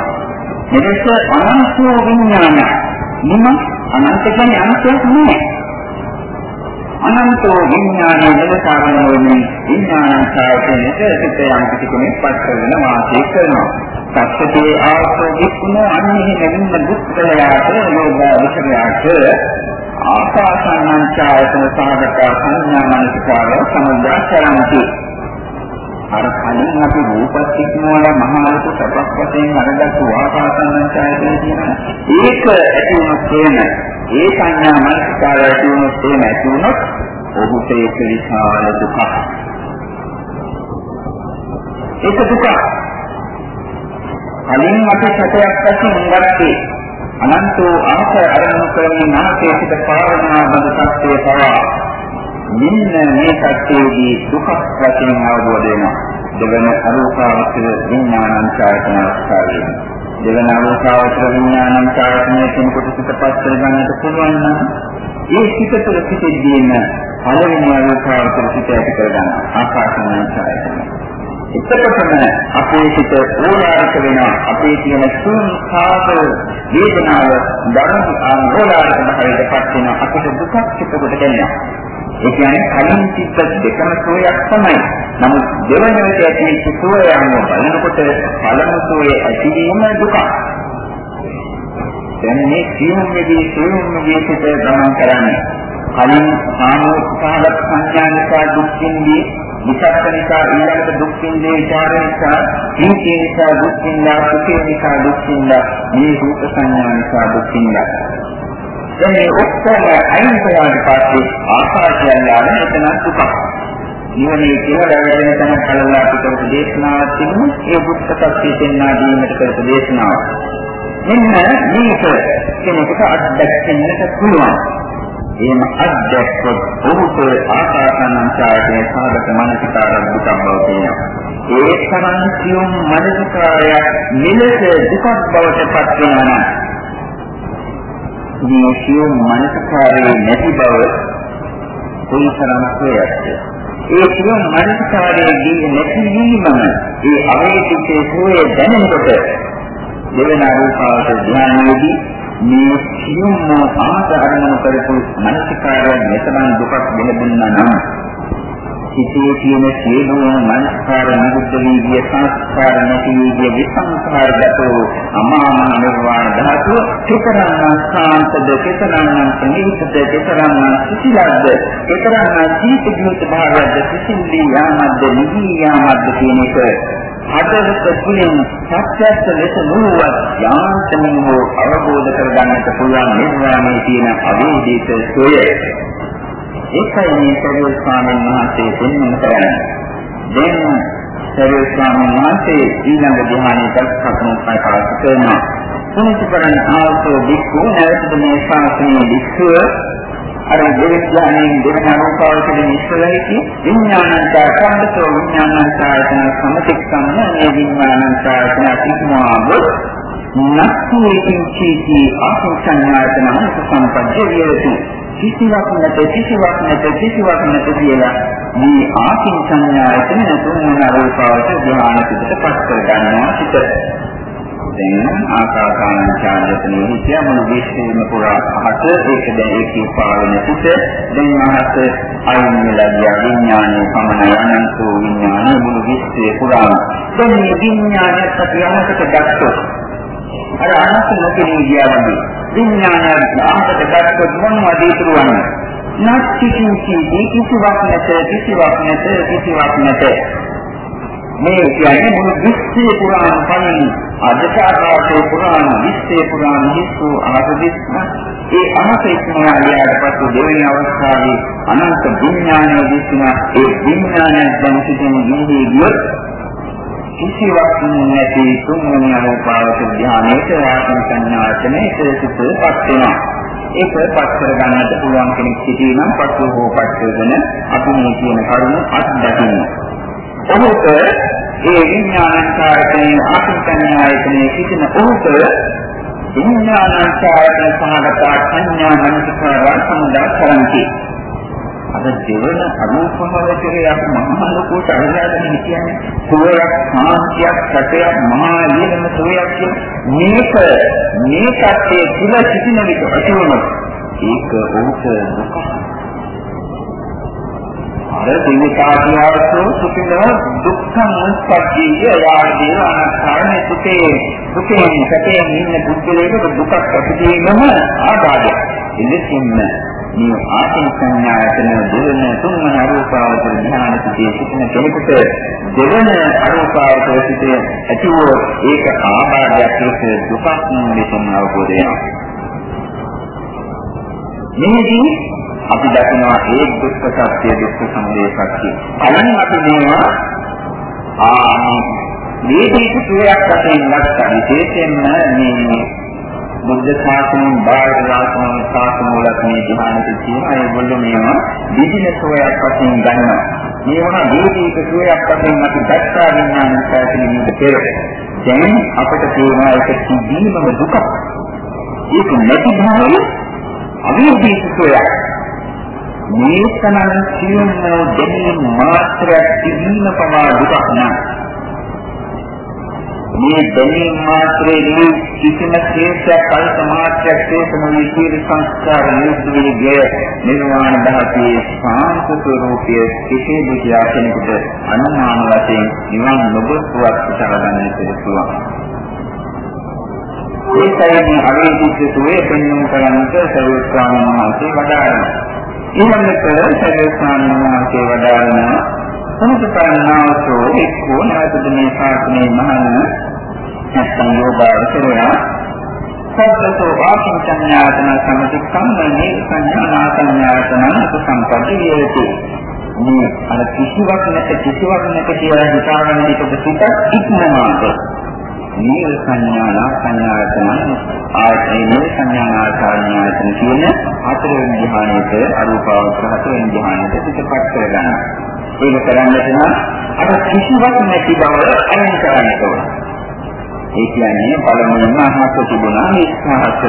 මෙලෙස අනන්තෝ විඥාන නිම අනන්ත කියන්නේ අනන්තයක් නෑ අනන්තෝ විඥානය මෙලසාරණ වන්නේ විඥාන සායතනයේ සිත යම් කිසි කෙනෙක් පත් කරන වාසය කරනවා. සත්‍යයේ ආසෝ විකුණ අන්නේ නැගින්න දුක්ඛලයාට යෝගා විචරයාට ආකාසානං ඡායතන සාගත සංඥානං සමදා කරන්ති. අර කලින් අපි රූපත් ඉක්මවල මහා ලෝක සපක් වශයෙන් අරගත්තු ආකාසන්නංචායතන කියන ඒක ඇති වුණොත් තේන ඒ සංඥා මනස්කාරය ඇති වුණොත් තේන ඇති වුණොත් ඔහුට ඒක විශාල දුකක්. ඒක දුක කලින් අපි සැපයක් වශයෙන් ගත්තේ අනන්තෝ ආශය අරමුණු කරමින් නාමයේ සිට පාරණා බඳ සත්‍යය පවා මෙන්න මේ සත්‍යයේදී දුකක් වශයෙන් අවබෝධ වෙනවා. දෙවන අරූපාවචර විඥානං ඡායතන අවස්ථාවේ. දෙවන අරූපාවචර විඥානං ඡායතනයේ කෙනෙකුට සිතපත් කරගන්නට පුළුවන් නම් ඒ සිත තුළ සිටීම පළවෙනි අරූපාවචර සිත ඇති කරගන්න ආකාශනං ඡායතන. එතකොටම අපේ සිත ඕලාරික වෙනවා අපේ තියෙන සුන්ඛාත වේදනාව ධර්ම ආනෝලාරික භාවයට පත් වෙනවා අපිට දුකක් සිතකට දැනෙනවා ඒ කියන්නේ කලින් සිත් දෙකම සෝයක් තමයි. නමුත් දෙවනට ඇති සෝය අනුව බලනකොට පළමු සෝයේ ඇතිවීම දුක. දැන් මේ සියුම්මේදී සියුම්මේදී සිට ගමන් කරන්නේ. කලින් සාමෝත්සාහක සංඥානිකා දුක්ඛින්දී විචක්කනිකා ඊළඟට දුක්ඛින්දී විචාරනිකා සීකේනිකා දුක්ඛින්දා සුඛේනිකා දුක්ඛින්දා මේ රූප සංඥානිකා දුක්ඛින්දා දැන් මේ ඔක්කොම අයින් කරාට පස්සේ ආකාශයෙන් යන එතන දුක. නිවනේ කියලා දැවෙන තැන කලලා පිටු දේශනාවක් තිබුණා. ඒ බුද්ධ සත්‍ය දෙන්නා දීමට කරපු දේශනාව. මෙන්න මේක කෙනෙකුට අත්දැකෙන්නට පුළුවන්. එහෙම අත්දැක්කොත් ඔහුට ආකාසානංචායතේ සාධක මනසිකාර දුක බව කියනවා. ඒ තරම් සියුම් මනසිකාරය මෙලෙස දුකක් බවට පත් වෙනවා නම් මේ සියුම් මනසකාරයේ නැති බව කොයිතරම් සෝයක්ද ඒ සියුම් මනසකාරයේ නැතිවීමම ඒ අවේතිකේ සෝය දැනෙනකොට දෙවන රූපාවචර ධ්‍යානයේදී මේ සියුම් ආකාරණ කරපු මනසකාරය මෙතන දුකක් දෙන්න දුන්නා නම් සිතේ තියෙන සියලුම මනස්කාර නිරුද්ධ වී ගිය සංස්කාර නැති වී ගිය විසංස්කාරගතෝ අමාමහ නිර්වාණ ධාතුව චිතරණ සාන්තද චිතරණ ප්‍රණීතද චිතරණ සිසිලද්ද චිතරණ සීත ජීවිත භාවයද සිසිලී යාමද්ද නිහි යාමද්ද කියන එක. හදවත තුළින් සත්‍යස්ස ලෙස නුවණවත් යාන්තමින් හෝ අවබෝධ කරගන්නට පුළුවන් නිර්වාණයේ තියෙන අවේදිත සොය. ඒකයි මේ සරියුත් ස්වාමීන් වහන්සේ දෙන්නම කරන්නේ. දැන් සරියුත් ස්වාමීන් වහන්සේ ඊළඟ ධ්‍යානයේ දක්වන ප්‍රකාශ කරනවා. සුනිසකරණ ආසෝ වික්ඛු නැවත මේ ශාසනයේ වික්ඛුව අර දෙවියන්ගෙන් දෙවන රූපාවචරයේ ඉස්සරහයි විඥානන්ත සම්පතෝ විඥානන්ත ආයතන සමතික්කම මේ විඥානන්ත ආයතන තිස්මාව නක්ඛේකින් චීති ආසංඥායතන සම්පජ්ජ විරති කිසිවක් නැත කිසිවක් නැත කිසිවක් නැත කියලා මේ ආකින් සංඥායතන තුන්වන රූපාවචර ධ්‍යාන පිටට පස් කර ගන්නවා සිත. දැන් ආකාසාන ඡායතනෙ හිතිය මොන විශ්ේම පුරා අහත ඒක දැන් ඒකේ පාවන සිට දැන් අහත අයින් වෙලා ගියා. විඥානයේ පමණ අනන්තෝ විඥානයේ මුළු විශ්වය පුරා දැන් මේ විඥානය සත්‍යයකට ගත්තොත් අර අනන්ත නොකෙනී ගියා වගේ විඥානය ආහකට ගත්තොත් මොනවද ඉතුරු වන්නේ නැති කිසි කිසිවක් නැත කිසිවක් නැත කිසිවක් නැත. මේ කියන්නේ මුළු විශ්වය පුරාම පණින් අදසාරාසේ පුරාම විශ්වය පුරාම හිස්සු ආදිස්ම ඒ අමතේක්ෂණාලියට පසු දෙවෙනි අවස්ථාවේ අනන්ත විඥානය දිස්න. ඒ විඥානය දැන් සිටින ගිහි ගියොත් කිසිවක් නැති තුන්වෙනි අවස්ථාවට ධ්‍යානයේ ආසන සංඥාචනේ සිතපත් වෙනවා ඒක පත් කර ගන්නට පුළුවන් කෙනෙක් සිටිනම් පසු හෝ පත් කරගෙන අපි මේ කියන කරුණ අත්දකින්න. ඔහුට ඒ විඥානකාරකේ ආසංකන්‍යායතනයේ සිටින ඔහුට විඥානකාරකේ සහගත සංඥා මනසකාර සමුදා කරන්ති. අද දෙවන අනුපහවචරයක් මහා ලොකු සරලයෙන් කියන්නේ සෝයක් සාන්තියක් සැපයක් මහා ඊළම සෝයක් මේක මේ කටේ තුල සිටින විට ඇතිවන ඒක උන්ට දුක අර දිනකාතියවතු සුඛින දුක්ඛං උත්පත්තිය යාදී අනාකාරණේ සුඛේ දුකේ සැපේ ඉන්න බුද්ධලේක දුකක් ඇතිවීමම ආදාය එලෙසින්ම මේ ආත්ම සංඥායතන දෙවන තුන්වන අරූපාවචර ඥාන සිටේ සිටින කෙනෙකුට දෙවන අරූපාවචර සිටේ ඇතිවෝ ඒක ආබාධයක් ලෙස දුකක් ලෙසම අවබෝධ වෙනවා. මේදී අපි දකිනවා ඒ දුක්ඛ සත්‍ය දුක්ඛ සමුදය සත්‍ය. අලන් අපි මේවා ආ මේ දීක සුවයක් වශයෙන් ලක්ෂ විශේෂයෙන්ම මේ බුද්ධ ශාසනයෙන් බාහිර ශාසන ශාසන වලත් මේ ධ්‍යානෙට තියෙනවා ඒගොල්ලෝ මේවා බිසිනස් සෝයක් වශයෙන් ගන්නවා මේවා දීපීක සෝයක් වශයෙන් අපි දැක්කා විඥාන ශාසනයේ පෙර දැන් අපට තියෙනවා ඒක සිද්ධීමම දුක ඒක නැති භාවය අවිදීක සෝයක් මේ සමන සියුම් දෙන්නේ මාත්‍රයක් තිබීම පවා දුක නෑ මේ දැනීම මාත්‍රයේ කිසිම ශේෂයක් කල් සමාත්‍රයක් ශේෂම විචීර සංස්කාර නිරුද්ධ වේ නිර්වාණ ධාතුවේ සාන්ත ස්වરૂපයේ කිසිදු කියා කෙනෙකුට අනුමාන වශයෙන් නිවන් නොබස්වක් විතරගන්න පුළුවන්. ඒකයි අවිදිත සුවේ පෙන්වන කරන්ත සර්වස්වාමීන් වහන්සේ වදාළා. ඊළඟට සර්වස්වාමීන් වහන්සේ වදාළා සමුප්පන්නාවතෝ එක්කෝ නැවතද මේ ශාසනයේ මහාන නැත්නම් යෝගාවචරය සබ්බතෝ වාසං සංඥාතන සම්පතික්ඛම්මනේ සංඥා සංඥාතන උපසම්පatti විහෙති මේ අර කිසිවක් නැත කිසිවක් නැත කියලා හිතාගෙන ඉපද සිට ඉක්මනට මේ සංඥානා සංඥාතන ආයතනේ සංඥානා සංඥාතන කියන හතරවෙනි ධ්‍යානයේ අරූපාවචර හතරවෙනි ධ්‍යානයේ පිටපත් කරගන්න. ඒක කරන්නට නම් අර කිසිවක් නැති බව අයින් කරන්න ඕනේ. ඒ කියන්නේ පළමුවෙන්ම අහස තිබුණා නිස්සහස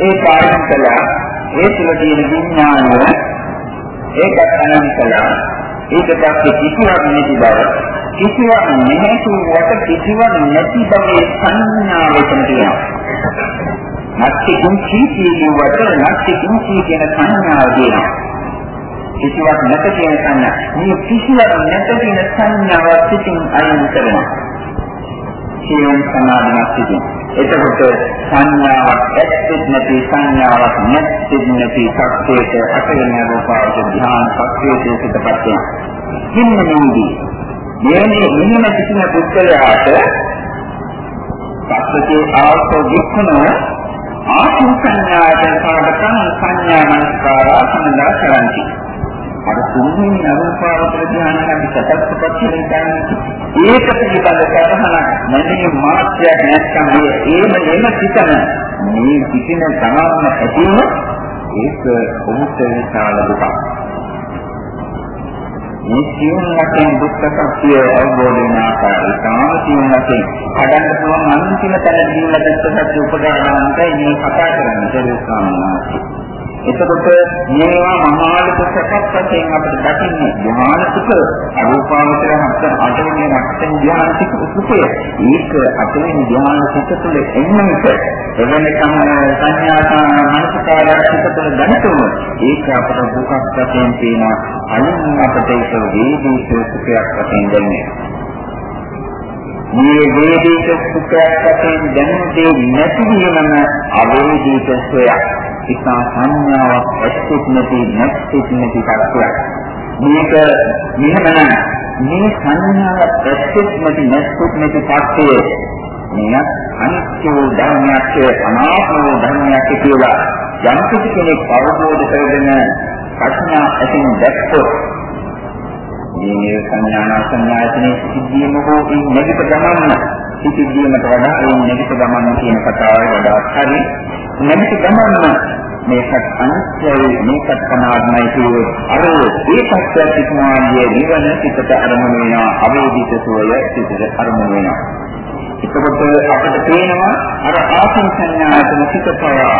ඒ කාර්යම් කළා. ඒ තුළ තියෙන විඥානය ඒකත් අනන් කළා. ඊට පස්සේ කිසිවක් නැති බව කිසිවක් නැති වට කිසිවක් නැති බවේ සංඥාව එතන තියෙනවා නැති කුංචි කියනවට නැති කුංචි කියන සංඥාව තියෙනවා කිසිවක් නැත කියන සංඥා මේ කිසිවක් නැත කියන සංඥාව පිටින් අයින් කරනවා සියුම් සමාධිමත් සිටින්. එතකොට සංඥාවක් ඇත්තෙත් නැති සංඥාවක් නැත්තෙත් නැති සත්‍යයට අතගෙන රූපාවච ධ්‍යාන සත්‍යයේ සිටපත් වෙනවා. හින්නේදී මේ මෙන්න සිටින පුද්ගලයාට සත්‍යයේ ආවෝ දුක්ඛන ආත්ම සංඥාවෙන් සාගතන සංඥා මනස්කාරා සම්දා කරන්ති. අර තුන්වෙනි අරූපාවචර ධ්‍යානයන් සකස්පත් කියන ඒක පිළිබඳ සතහනක් නැතිව මාත්‍යයක් නැත්නම් මේ ඒම එම සිතන මේ පිටින තමන්ම ඇතිවම ඒක ඔහුට විශාල දුකක්. මේ සියුම් වශයෙන් දුක්ඛ සත්‍ය අවබෝධ වෙන ආකාරය තාම සියුම් වශයෙන් හදන්න පුළුවන් අන්තිම තැනදී ලැබෙච්ච සත්‍ය උපදානන්ට මේ කතා කරන්නේ සරිය ස්වාමීන් වහන්සේ. එතකොට මේවා මහා ලොකු සකස් වශයෙන් අපිට දකින්නේ ධ්‍යාන සුඛ අරූපාවචර හත් අටවෙනි රක්ෂණ ධ්‍යාන සුඛය. ඒක අටවෙනි ධ්‍යාන සුඛ තුළ එන්නට එවැනි සංඥා මනසකාරය සුඛ තුළ දැනතුම ඒක අපට දුකක් වශයෙන් තියෙන අනිත් අපට ඒක වේදී සුඛයක් වශයෙන් දැනෙන්නේ. මේ වේදීක සුඛයක් වශයෙන් දැනෙන්නේ නැතිවීමම අවේදීක සුවයක්. ඉතා සංඥාවක් ඇත්තෙත් නැති නැත්තෙත් නැති තත්ත්වයක්. මේක මෙහෙමනම් මේ සංඥාව ඇත්තෙත් නැති නැත්තෙත් නැති තත්ත්වය මෙයක් අනිත්‍ය ධර්මයක් අනාත්ම ධර්මයක් කියලා යම් කෙනෙක් අවබෝධ කරගෙන ප්‍රඥා ඇතින් දැක්කොත් මේ සංඥාන සංඥායතනේ සිද්ධියම හෝ ඉන් නැගිට ගමන්න සිද්ධියමට වඩා ඒ නැගිට ගමන්න කියන කතාව වඩා හරි නැගිට ගමන්න මේකත් අනිත්‍යයි මේකත් අනාත්මයි කියෝ අර ඒ පැත්තට ඉක්මවාගේ නිවන සිතට අරමුණ වෙනවා. අවේදිත සෝය සිතට අරමුණ වෙනවා. එතකොට අපිට පේනවා අර ආසන සංඥායතන සිතපවා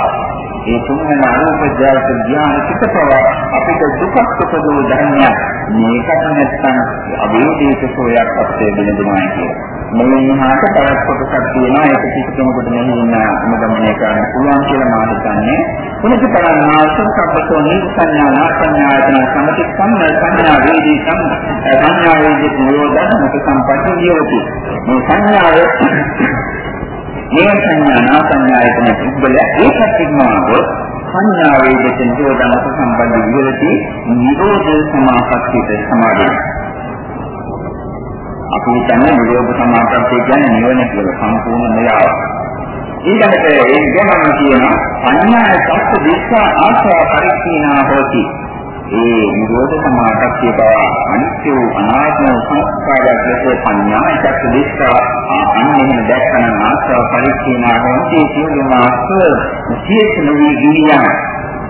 ඒ තුන්වෙනි අරූප ධාත ධ්‍යාන සිතපවා අපිට දුකක් උපදෝ ධර්මයක්. මේකට නැත්තම් අවේදිත සෝයක් අපිට දෙනවා කියලා. මේ මහාට තවත් කොටසක් තියෙනවා. ඒක කිසි කෙනෙකුට මෙහෙම අනුගමනය කරන්න පුළුවන් කියලා මම හිතන්නේ. මොනද කරන්නාස සම්පතෝ නිසඤ්ඤා නාසඤ්ඤායතන සම්පතික්කම් සංඥා වේදී සම් සංඥා වේදී නිරෝධන මුත සම්පatti නියෝති මේ සංඥාව මේ සංඥා නාසඤ්ඤායතන පුද්ගල ඒකත් ඉක්මවනකො සංඥා වේදී නිරෝධන මුත සම්පatti විහෙලති නිරෝධ සමාපත්තිත සමාධිය අපි හිතන්නේ නිරෝධ සමාපත්තිය කියන්නේ නිවන කියලා සම්පූර්ණ න්යාය ඊළඟට ඒ ගමන කියන අඤ්ඤාය සත්‍ය දිස්සා ආශා පරික්ෂීනා හොති. ඒ නිරෝධ සමාපත්තිය බව අනිත්‍ය අනාත්ම සංස්කාරයක් ලෙස පඤ්ඤාය සත්‍ය දිස්සා. අන්නෙහිම දැක්කන ආශා පරික්ෂීනා හොති සියලුම ආස්ව සියසු නොවි ගිනියන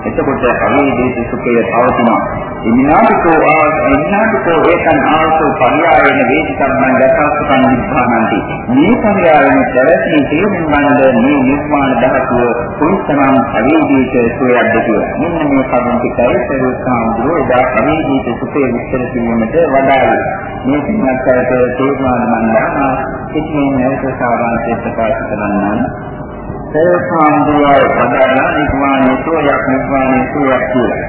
එතකොට අවේදී සුඛය පවතිනවා. ඉන්නාටිකෝ ආස් ඉන්නාටිකෝ ඒකන් ආසෝ පරියායන වේදිකම්මන් දසස්සකන් නිබ්බානන්ති. මේ පරියායන දැවැසී තේරුම් ගන්න මේ නිර්මාණ ධාතුව කුයිතරම් අවේදීක සුවයක්ද කියලා. මෙන්න මේ කරුණ ටිකයි සරුවසාම්දුරෝ එදා අවේදීක සුඛය විස්තර කිරීමට වඩායි. මේ සින්නක්කට තේරුම් ගන්න මම කිසිම නැවත සාරාංශය ප්‍රකාශ කරන්නම්. සෝපාන්දුවයි පදාලා නිර්වාණය සෝයක් නිර්වාණය සෝයක් කියලා.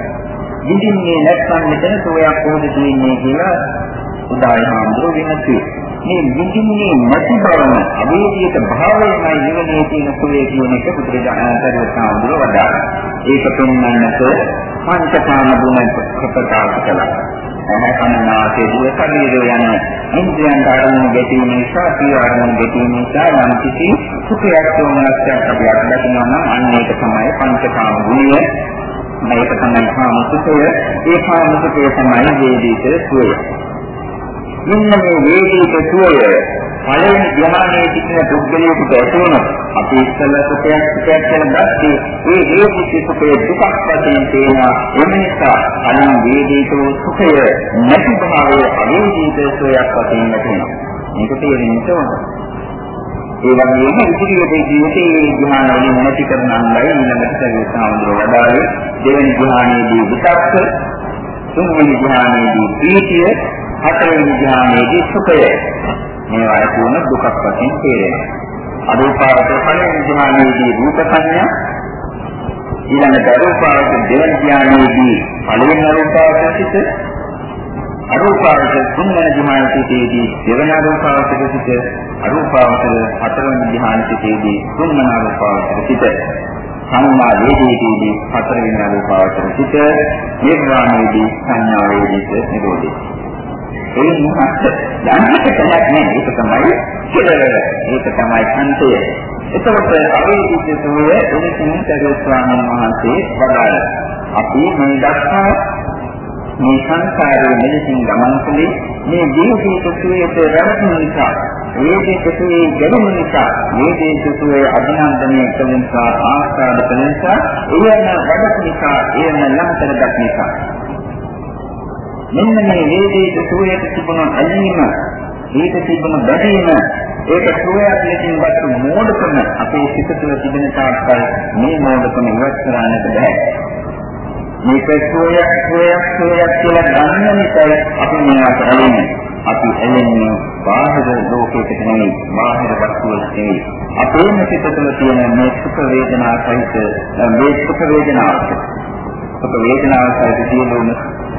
විඳින්නේ නැත්නම් මෙතන සෝයක් කොහොමද තියෙන්නේ කියලා උදායි හාමුදුරුවෝ විමසි. මේ විඳින්නේ නැති බවම අවේදිත භාවයමයි නිවනේ තියෙන සෝයේ කියන එක බුදුරජාණන් වහන්සේ වදාළා. ඒක පෙන්වන්නට පංචකාම ගුණ ප්‍රකාශ කළා. කනනාසේ දුර ශරීරය යන ඉන්ද්‍රයන් ධර්ම ගැටීම නිසා සිය අරමුණු ගැටීම නිසා යම් කිසි සුඛයක් සෝමනස්යක් අපි අත්දකිනවා නම් අන්න ඒක තමයි පංචකාම ගුණය මේක තමයි කාම සුඛය ඒ කාම සුඛය තමයි වේදීත සුවය. මෙන්න මේ වේදීත සුවය පළවෙනි ධ්‍යානයේ සිටින පුද්ගලයෙකුට ඇතිවන අපි ඉස්සෙල්ලා සුඛයක් සුඛයක් කියලා දැක්කේ ඒ හේතු සුඛයේ දුකක් වශයෙන් තේනවා ඒ නිසා අනින් වේදීත සුඛය නැති භාවයේ අවේදීත සුවයක් වශයෙන් නැතිනවා මේක තේරෙන්න ඕන. ඒ වගේම ඉදිරියේ ජීවිතයේ ධ්‍යාන වලින් නැති කරන අංගය ඊළඟට සවිසාවුර වඩාවේ දෙවෙනි ධ්‍යානයේදී විතක්ක තුන්වෙනි ධ්‍යානයේදී ප්‍රීතිය හතරවෙනි ධ්‍යානයේදී සුඛය. මේවා ඇති වුණ දුකක් වශයෙන් තේරෙනවා. අරූපාවචර පළවෙනි ධ්‍යානයේදී රූප සංඥා ඊළඟට අරූපාවචර දෙවන ධ්‍යානයේදී පළවෙනි අරූපාවචර සිත අරූපාවචර තුන්වන ධ්‍යානයේදී දෙවන අරූපාවචර සිත අරූපාවචර හතරවෙනි ධ්‍යානයේදී තුන්වන අරූපාවචර සිත සංඥා වේදීදී හතරවෙනි අරූපාවචර සිත නිර්වාණයේදී සංඥා වේදීස නිරෝධය ඒ මොකක්ද? යන්නට කලක් නෑ. ඒක තමයි කෙලවර. ඒක තමයි අන්තය. එතකොට අවේදිත සෝය එනිසින් සරිය ස්වාමීන් වහන්සේ වදාළ අපි මේ දක්වා මේ සංසාරයේ මෙලෙසින් ගමන් කළේ මේ ජීවිතයේ සුවයට රැවටෙන නිසා වේදේ සුවේ ගැටෙන නිසා වේදේ සුවේ අභිනන්දනය කළ නිසා ආස්වාද කළ නිසා එයන වැඩක නිසා එයන ලම්තර දක් නිසා මෙන්න මේ වේදේට සුවයට තිබුණු ඇලීම ඒක තිබුණු බැඳීම ඒක සුවයක් ලෙසින් වත් මෝඩකම අපේ සිත තුළ තිබෙන තාක්කල් මේ මෝඩකම ඉවත් කරන්නට බෑ මේක සෝයක් සෝයක් සෝයක් කියලා ගන්න නිසායි අපි මේවට ඇලෙන්නේ. අපි ඇලෙන්නේ බාහිර ලෝකයකට නෙවෙයි, බාහිර වස්තුවකට නෙවෙයි. අපේම සිත තුළ තියෙන මේ සුඛ වේදනා සහිත මේ සුඛ වේදනාවට සුඛ වේදනාව සහිත සියලුම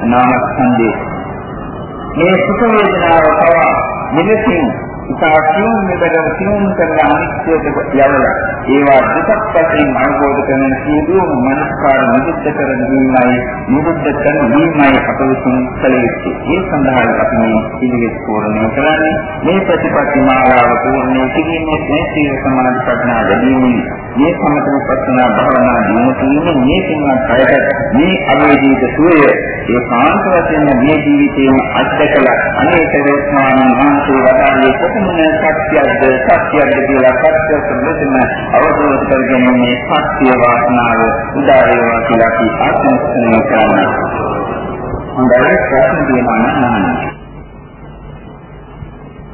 නාමස්කන්ධේ මේ සුඛ වේදනාව පවා මෙලෙසින් ඉතාසියුම් මෙබඳව සියුම් කරන අනිත්‍යයට යවලා ඒවා දුකක් වශයෙන් අවබෝධ කරන සියලුම මනස්කාර නිරුද්ධ කර දීමයි නිරුද්ධ කරනීමයි අප විසින් කළ යුත්තේ. ඒ සඳහා අපි මේ පිළිවෙත් පූර්ණය කරන්නේ මේ ප්‍රතිපත්ති මාලාව පූර්ණය කිරීමේ මේ සීල සමාධි ප්‍රඥා වැඩිමින් මේ සමතන පස්සනා භාවනා දිනු කිරීමේ මේ සින්වත් කයට මේ අවේදීක සුවය ඒ කාන්ත වශයෙන් මේ ජීවිතයේ අත්දකලා අනේක වේස්මාන මහන්සිය වදාළේ කොපමණ සත්‍යයක්ද සත්‍යයක්ද කියලා සත්‍ය සම්බුද්ධම අවබෝධ කරගැනීමේ සත්‍ය වාසනාව උදා වේවා කියලා අපි ආශිර්වාද කරනවා. හොඳයි ප්‍රශ්න දෙනවා නම්